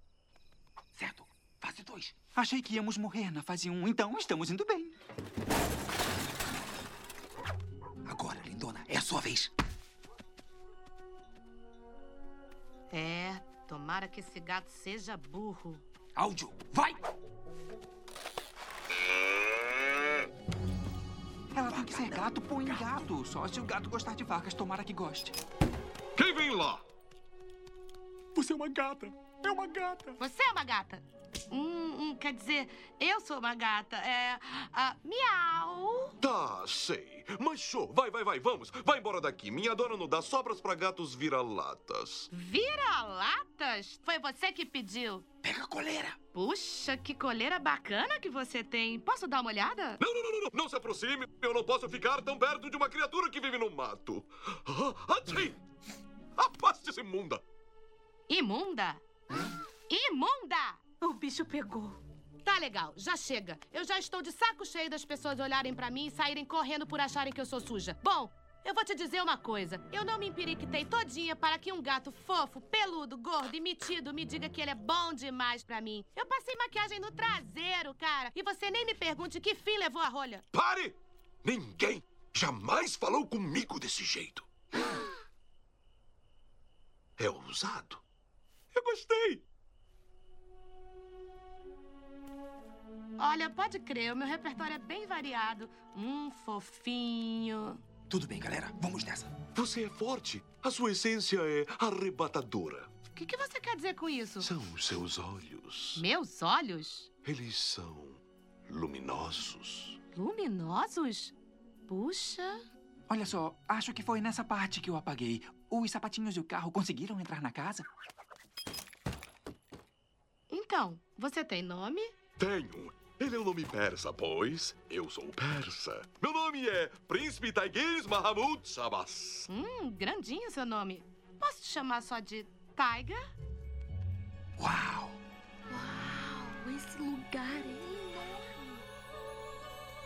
Certo. Fase 2. Achei que íamos morrer na fase 1, então estamos indo bem. Agora, lindona, é a sua vez. É, tomara que esse gato seja burro. Áudio, vai! Ela tem que ser gato, põe gato. Só se o gato gostar de vacas, tomara que goste. Quem vem lá? Você é uma gata. É uma gata. Você é uma gata. Hum, hum, quer dizer, eu sou uma gata. É. ah, miau! Tá, sei. Mas show. Vai, vai, vai, vamos. Vai embora daqui. Minha dona não dá sobras pra gatos vira-latas. Vira-latas? Foi você que pediu. Pega a coleira. Puxa, que coleira bacana que você tem. Posso dar uma olhada? Não, não, não, não, não se aproxime. Eu não posso ficar tão perto de uma criatura que vive no mato. Ah, Atchim! Afaste-se, imunda. Imunda? Imunda! O bicho pegou. Tá legal, já chega. Eu já estou de saco cheio das pessoas olharem pra mim e saírem correndo por acharem que eu sou suja. Bom, eu vou te dizer uma coisa. Eu não me empiriquitei todinha para que um gato fofo, peludo, gordo e metido me diga que ele é bom demais pra mim. Eu passei maquiagem no traseiro, cara. E você nem me pergunte que fim levou a rolha. Pare! Ninguém jamais falou comigo desse jeito. É ousado. Eu gostei. Olha, pode crer, o meu repertório é bem variado. Hum, fofinho. Tudo bem, galera. Vamos nessa. Você é forte. A sua essência é arrebatadora. O que, que você quer dizer com isso? São os seus olhos. Meus olhos? Eles são luminosos. Luminosos? Puxa. Olha só, acho que foi nessa parte que eu apaguei. Os sapatinhos do carro conseguiram entrar na casa? Então, você tem nome? Tenho. Ele é um nome persa, pois eu sou persa. Meu nome é Príncipe Taigis Mahamud Shabbas. Hum, grandinho seu nome. Posso te chamar só de Tiger? Uau! Uau, esse lugar é enorme.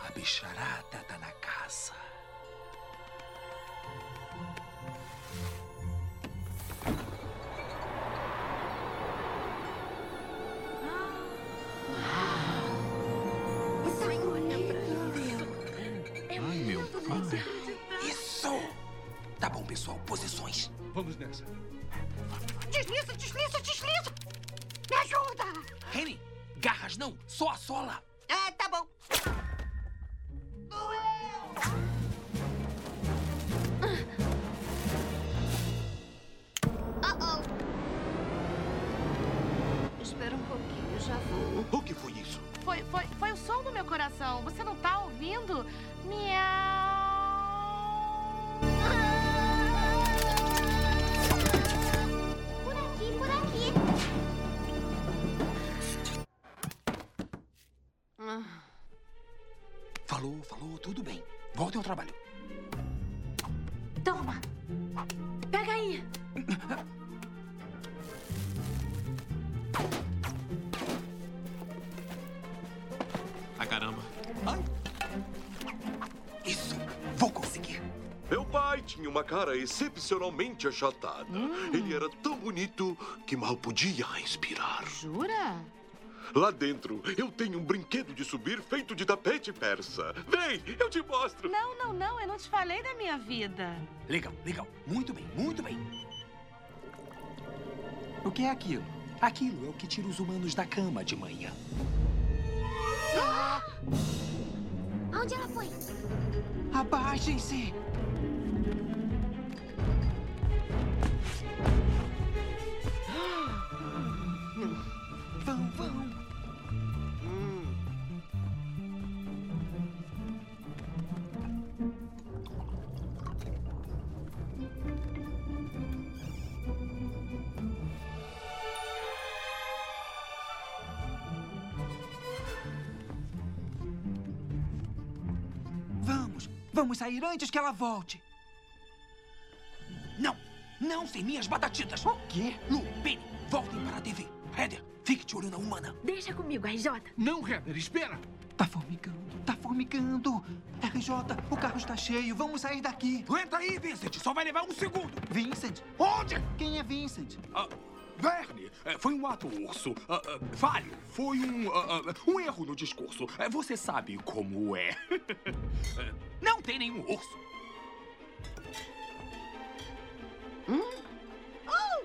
A bicharada tá na casa. Posições. Vamos nessa. Desliza, desliza, desliza! Me ajuda! Remy, garras não. Só a sola. Ah, tá bom. Espera um pouquinho, já vou. O que foi isso? Foi, foi, foi o som do meu coração. Você não tá ouvindo? Miau. Falou, falou. Tudo bem. Voltem ao trabalho. Toma. Pega aí. Ah, caramba. Isso. Vou conseguir. Meu pai tinha uma cara excepcionalmente achatada. Ele era tão bonito que mal podia respirar. Jura? Lá dentro, eu tenho um brinquedo de subir feito de tapete persa. Vem, eu te mostro. Não, não, não. Eu não te falei da minha vida. Legal, legal. Muito bem, muito bem. O que é aquilo? Aquilo é o que tira os humanos da cama de manhã. Onde ela foi? Abaixem-se! Vão, vão! Vamos! Vamos sair antes que ela volte! Não! Não sem minhas batatitas! O quê? Lu, Penny, voltem para a TV. Heather, fique de olho na humana. Deixa comigo, RJ. Não, Heather, espera. Tá formigando, tá formigando! RJ, o carro está cheio, vamos sair daqui! Entra aí, Vincent, só vai levar um segundo. Vincent? Onde? Quem é Vincent? Ah, Verne, eh, foi um ato urso. Ah, ah, falho. Foi um, ah, ah, um erro no discurso. Eh, Você sabe como é. Eh, Não tem nenhum urso.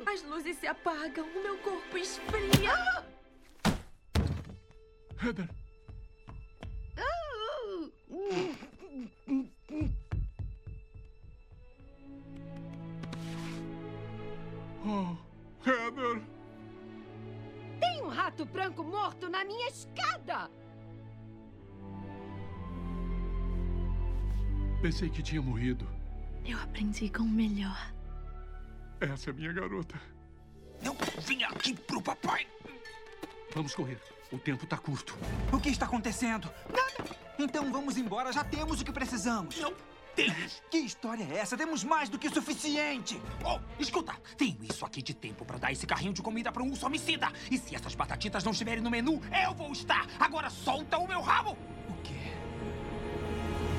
As luzes se apagam, o meu corpo esfria. Heather. Oh, Heather. Tenho razão. gato branco morto na minha escada! Pensei que tinha morrido. Eu aprendi com o melhor. Essa é minha garota. Não vinha aqui pro papai. Vamos correr. O tempo tá curto. O que está acontecendo? Nada. Então vamos embora, já temos o que precisamos. Não temos. Que história é essa? Temos mais do que suficiente. Oh, escuta, tenho isso aqui de tempo pra dar esse carrinho de comida pra um urso homicida. E se essas batatitas não estiverem no menu, eu vou estar. Agora solta o meu rabo. O quê?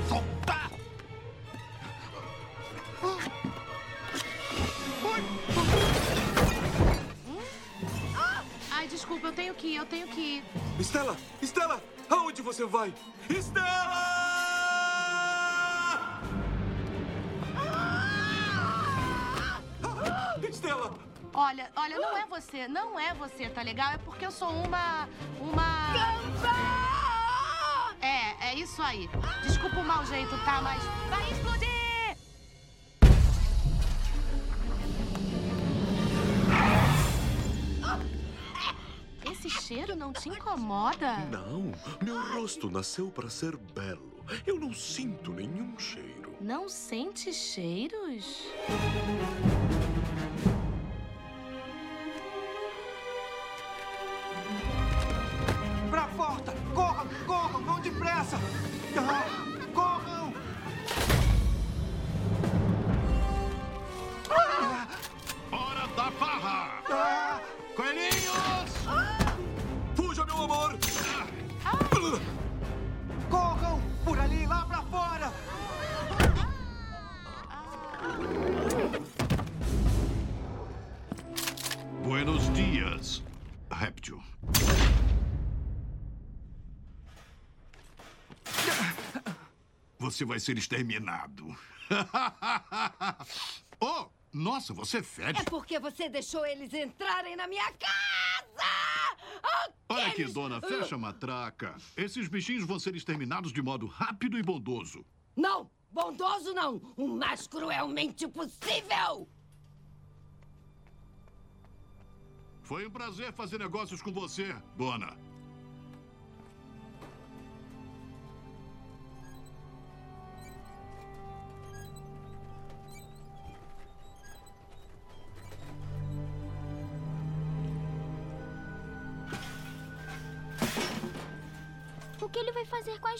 Solta! Ai, desculpa, eu tenho que ir, eu tenho que ir. Estela! Estela! Aonde você vai? Estela! Estela! Olha, olha, não é você, não é você, tá legal? É porque eu sou uma. uma. É, é isso aí. Desculpa o mau jeito, tá? Mas vai explodir! Esse cheiro não te incomoda? Não, meu rosto nasceu para ser belo. Eu não sinto nenhum cheiro. Não sente cheiros? Pra porta! Corram, corram, vão depressa! Ah, Você vai ser exterminado. oh, nossa, você fede. É porque você deixou eles entrarem na minha casa! Olha aqui, Aqueles- dona, fecha a matraca. Esses bichinhos vão ser exterminados de modo rápido e bondoso. Não! Bondoso não! O mais cruelmente possível! Foi um prazer fazer negócios com você, dona.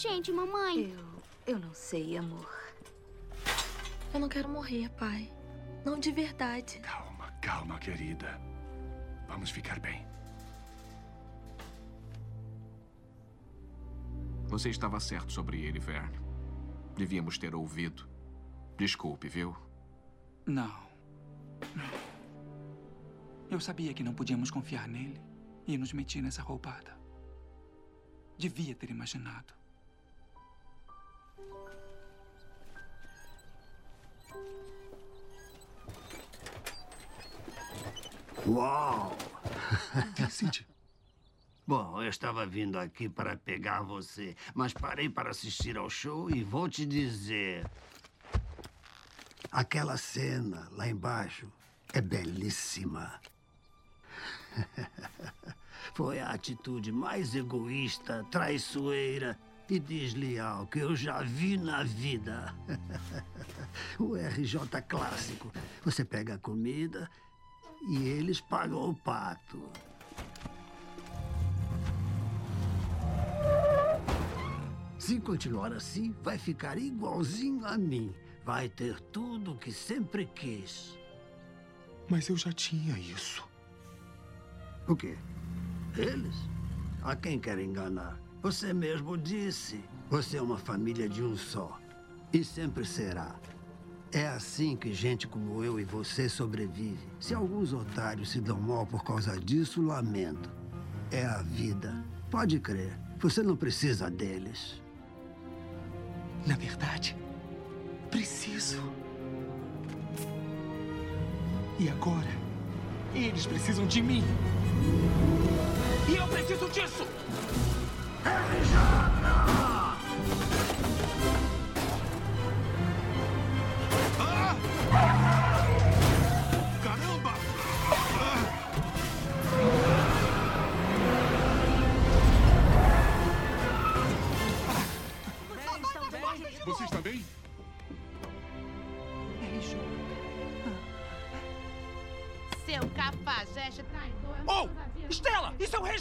Gente, mamãe? Eu. Eu não sei, amor. Eu não quero morrer, pai. Não de verdade. Calma, calma, querida. Vamos ficar bem. Você estava certo sobre ele, Vern. Devíamos ter ouvido. Desculpe, viu? Não. Eu sabia que não podíamos confiar nele e nos meti nessa roubada. Devia ter imaginado. Uau! Vincent. Bom, eu estava vindo aqui para pegar você, mas parei para assistir ao show e vou te dizer. Aquela cena lá embaixo é belíssima. Foi a atitude mais egoísta, traiçoeira e desleal que eu já vi na vida. o RJ clássico. Você pega a comida e eles pagam o pato. Se continuar assim, vai ficar igualzinho a mim. Vai ter tudo o que sempre quis. Mas eu já tinha isso. O quê? Eles? A quem quer enganar? Você mesmo disse. Você é uma família de um só. E sempre será. É assim que gente como eu e você sobrevive. Se alguns otários se dão mal por causa disso, lamento. É a vida. Pode crer. Você não precisa deles. Na verdade, preciso. E agora, eles precisam de mim. E eu preciso disso! Caramba!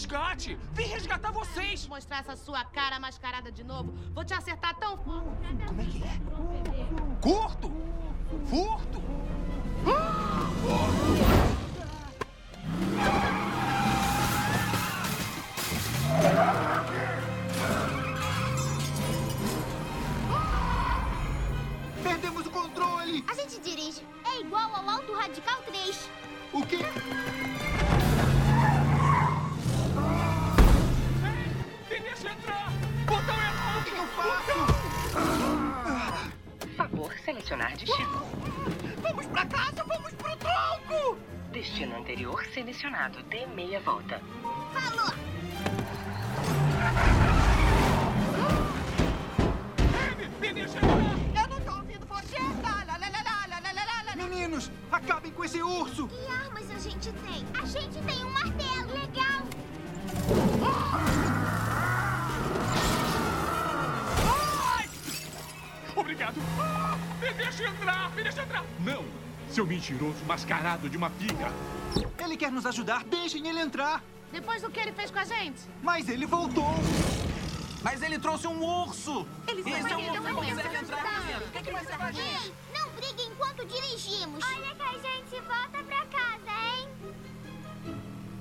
Resgate! Vim resgatar vocês! Mostrar essa sua cara mascarada de novo. Vou te acertar tão forte. Como é que é? Curto! Furto! Perdemos o controle! A gente dirige. É igual ao Alto Radical 3. O quê? Selecionar destino. Vamos pra casa, vamos pro tronco! Destino anterior selecionado. Dê meia volta. Falou! Eu não tô ouvindo! Meninos, acabem com esse urso! Que armas a gente tem? A gente tem um martelo! Legal! Ah! Obrigado! Ah, Me deixa entrar! Me deixa entrar! Não! Seu mentiroso mascarado de uma piga! Ele quer nos ajudar, deixem ele entrar! Depois do que ele fez com a gente? Mas ele voltou! Mas ele trouxe um urso! Ele foi Esse é um urso que vai consegue entrar tá. O que, que vai ser pra gente? Ei, não brigue enquanto dirigimos. Olha que a gente volta pra casa, hein?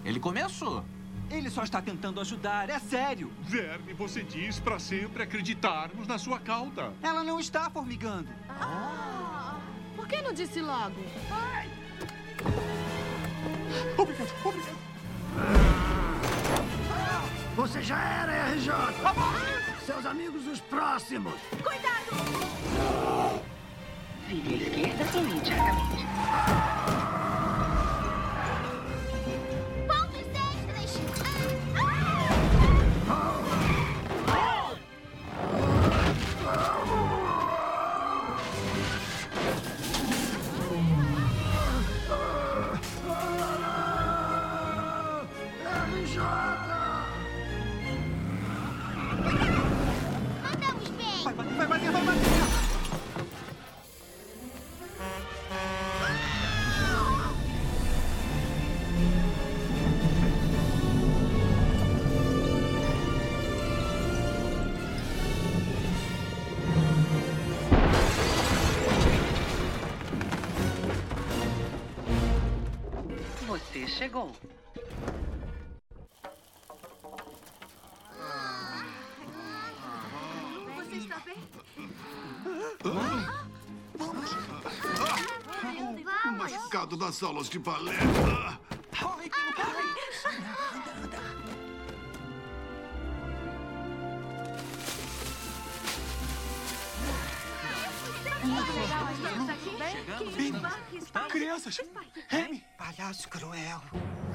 Ele começou. Ele só está tentando ajudar, é sério! Verne, você diz pra sempre acreditarmos na sua cauda. Ela não está formigando! Por que não disse logo? Obrigado, obrigado! Você já era, RJ! Seus amigos os próximos! Vire à esquerda imediatamente. nas aulas de balé. Crianças! Remy! Palhaço cruel.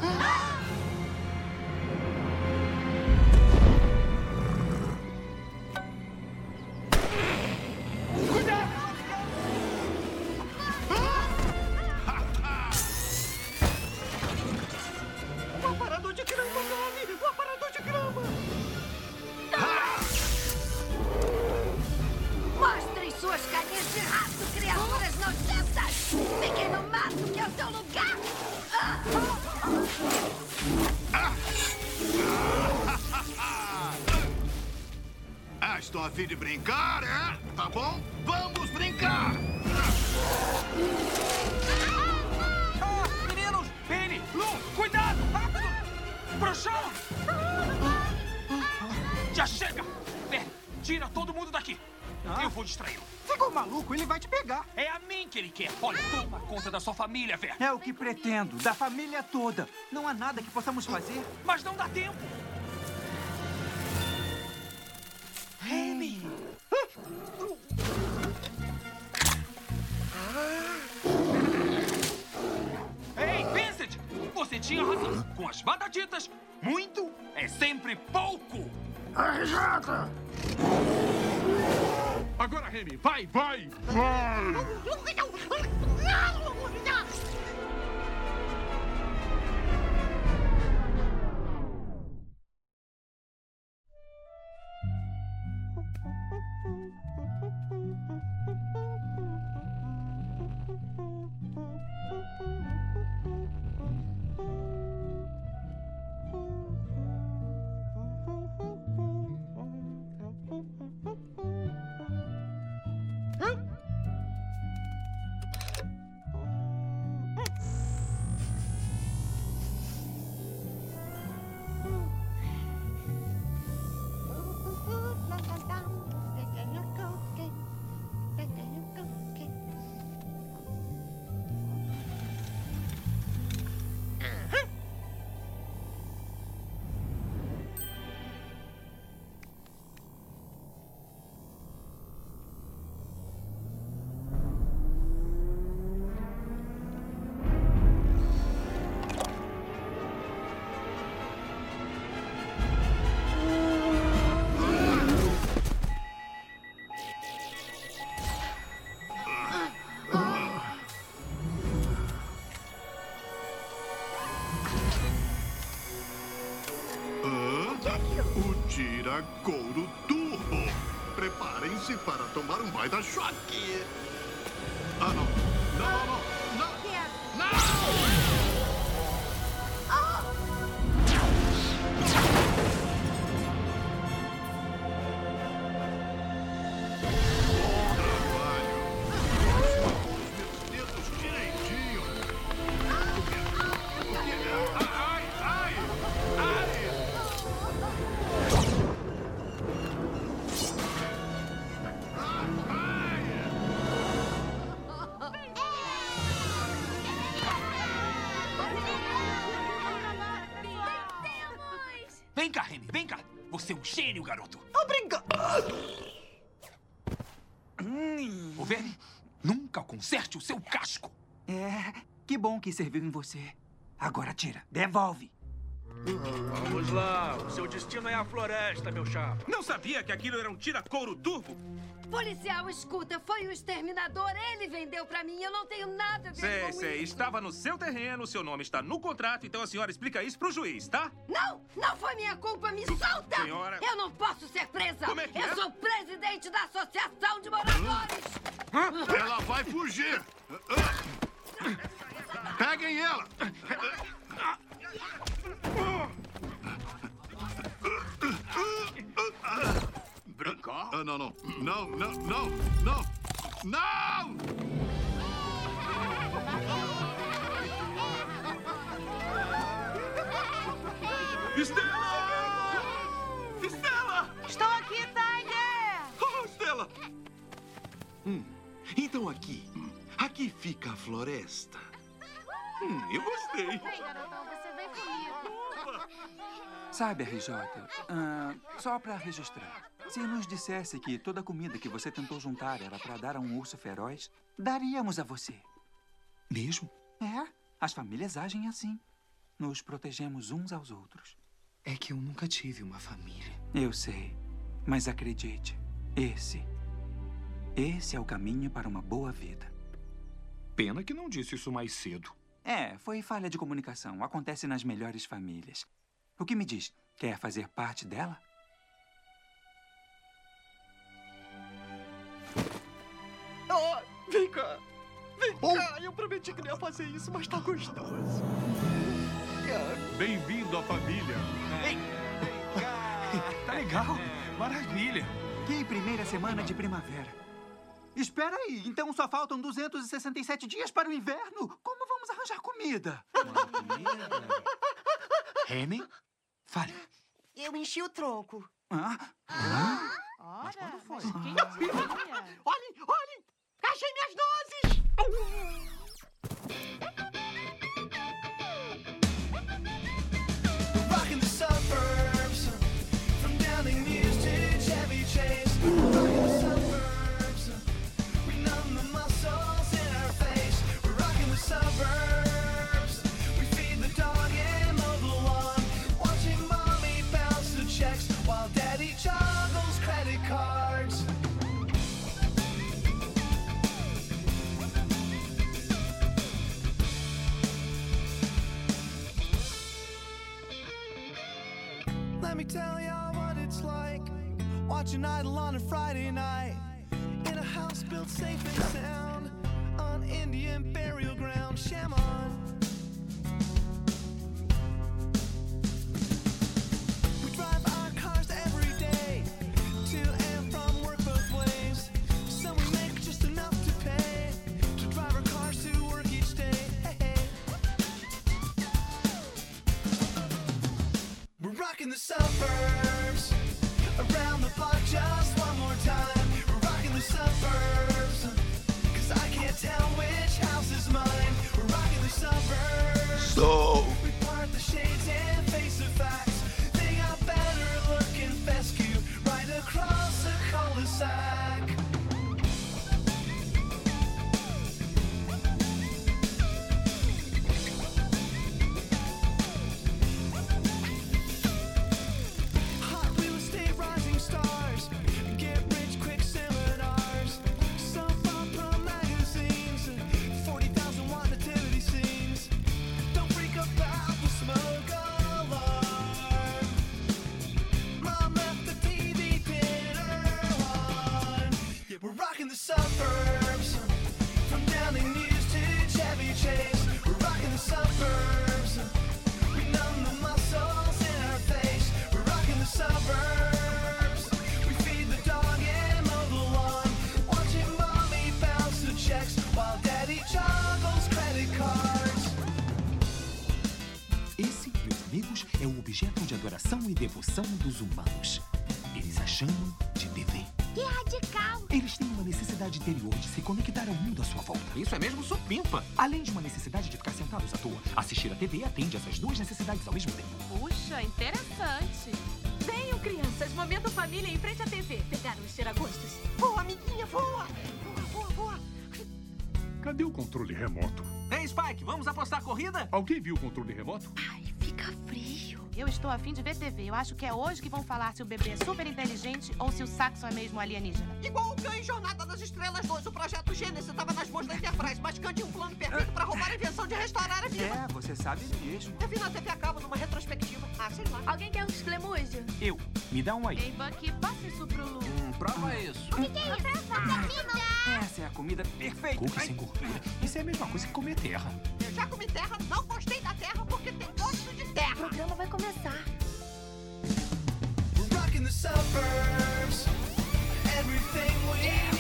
Ah! Eu vou distraí-lo. Ficou maluco? Ele vai te pegar! É a mim que ele quer. Olha, toma conta da sua família, Ver. É o que pretendo, da família toda. Não há nada que possamos fazer. Mas não dá tempo. Remy! Ei, Vincent! Você tinha razão. Com as batatitas, muito é sempre pouco. RJ! Agora, Remy, vai, vai, vai! Você é um gênio, garoto. Obrigado. O verme nunca conserte o seu casco. É, que bom que serviu em você. Agora tira, devolve. Vamos lá, o seu destino é a floresta, meu chapa. Não sabia que aquilo era um tira-couro turbo? Policial, escuta, foi o exterminador. Ele vendeu pra mim. Eu não tenho nada a ver Sei, com sei. isso. Estava no seu terreno, seu nome está no contrato, então a senhora explica isso pro juiz, tá? Não, não foi minha culpa. Me solta! Senhora- Eu não posso ser presa. Como é que Eu é? sou presidente da Associação de Moradores. Ela vai fugir. Peguem ela. Brincar? Ah, não, não. Não, não, não, não. Não! Estela! Estela! Estou aqui, Tiger! Oh, Estela! Hum, então aqui. Aqui fica a floresta. Hum, eu gostei. Vem, garotão, você vem comigo. Sabe, RJ, ah, só pra registrar. Se nos dissesse que toda a comida que você tentou juntar era pra dar a um urso feroz, daríamos a você. Mesmo? É, as famílias agem assim. Nos protegemos uns aos outros. É que eu nunca tive uma família. Eu sei, mas acredite, esse. Esse é o caminho para uma boa vida. Pena que não disse isso mais cedo. É, foi falha de comunicação. Acontece nas melhores famílias. O que me diz? Quer fazer parte dela? Oh, vem cá. Vem cá. Eu prometi que não ia fazer isso, mas tá gostoso. Bem-vindo à família. Tá legal. Maravilha. Que primeira semana de primavera. Espera aí, então só faltam 267 dias para o inverno? Como vamos arranjar comida? Remy, fale. Eu enchi o tronco. Ah? Mas quando foi? Quem olhem, olhem! De se conectar ao mundo à sua volta. Isso é mesmo supimpa. Além de uma necessidade de ficar sentados à toa, assistir a TV atende essas duas necessidades ao mesmo tempo. Puxa, interessante. Venham, crianças. Momento família em frente à TV. Pegaram os tiragostos. Voa, amiguinha, voa! Voa, voa, voa! Cadê o controle remoto? Ei, Spike, vamos apostar a corrida? Alguém viu o controle remoto? Frio. Eu estou afim de ver TV. Eu acho que é hoje que vão falar se o bebê é super inteligente ou se o Saxon é mesmo alienígena. Igual o Cães Jornada das Estrelas 2, o projeto Gênesis estava nas mãos da Enterprise, mas Kant tinha um plano perfeito para roubar a invenção de restaurar a vida. É, você sabe mesmo. Eu vi na TV a cabo numa retrospectiva. Ah, sei lá. Alguém quer um esclemúdio? Eu. Me dá um aí. Ei, Bucky, passa isso pro Lu. Hum, prova isso. O que, que é isso? Essa é a comida perfeita. Cookie sem gordura. Isso é a mesma coisa que comer terra. Eu já comi terra, não gostei da terra porque tem gosto de O terra. programa vai começar. We're rocking the suburbs. Everything we need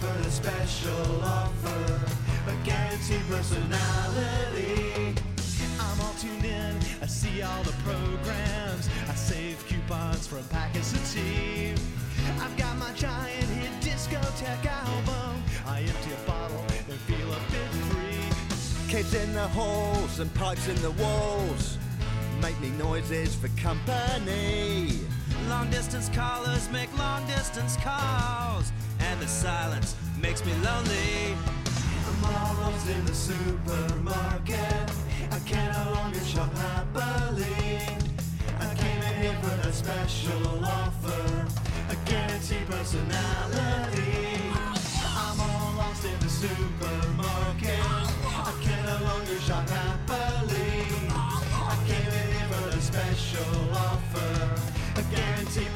for the special offer, a guaranteed personality. I'm all tuned in, I see all the programs. I save coupons from packets of tea. I've got my giant hit discotheque album. I empty a bottle and feel a bit free. Kids in the halls and pipes in the walls make me noises for company. Long distance callers make long distance calls, and the silence makes me lonely. I'm all lost in the supermarket. I can no longer shop happily. I came in here for that special offer, a guaranteed personality. I'm all lost in the supermarket. I can no longer shop happily. I came in here for a special offer, a guaranteed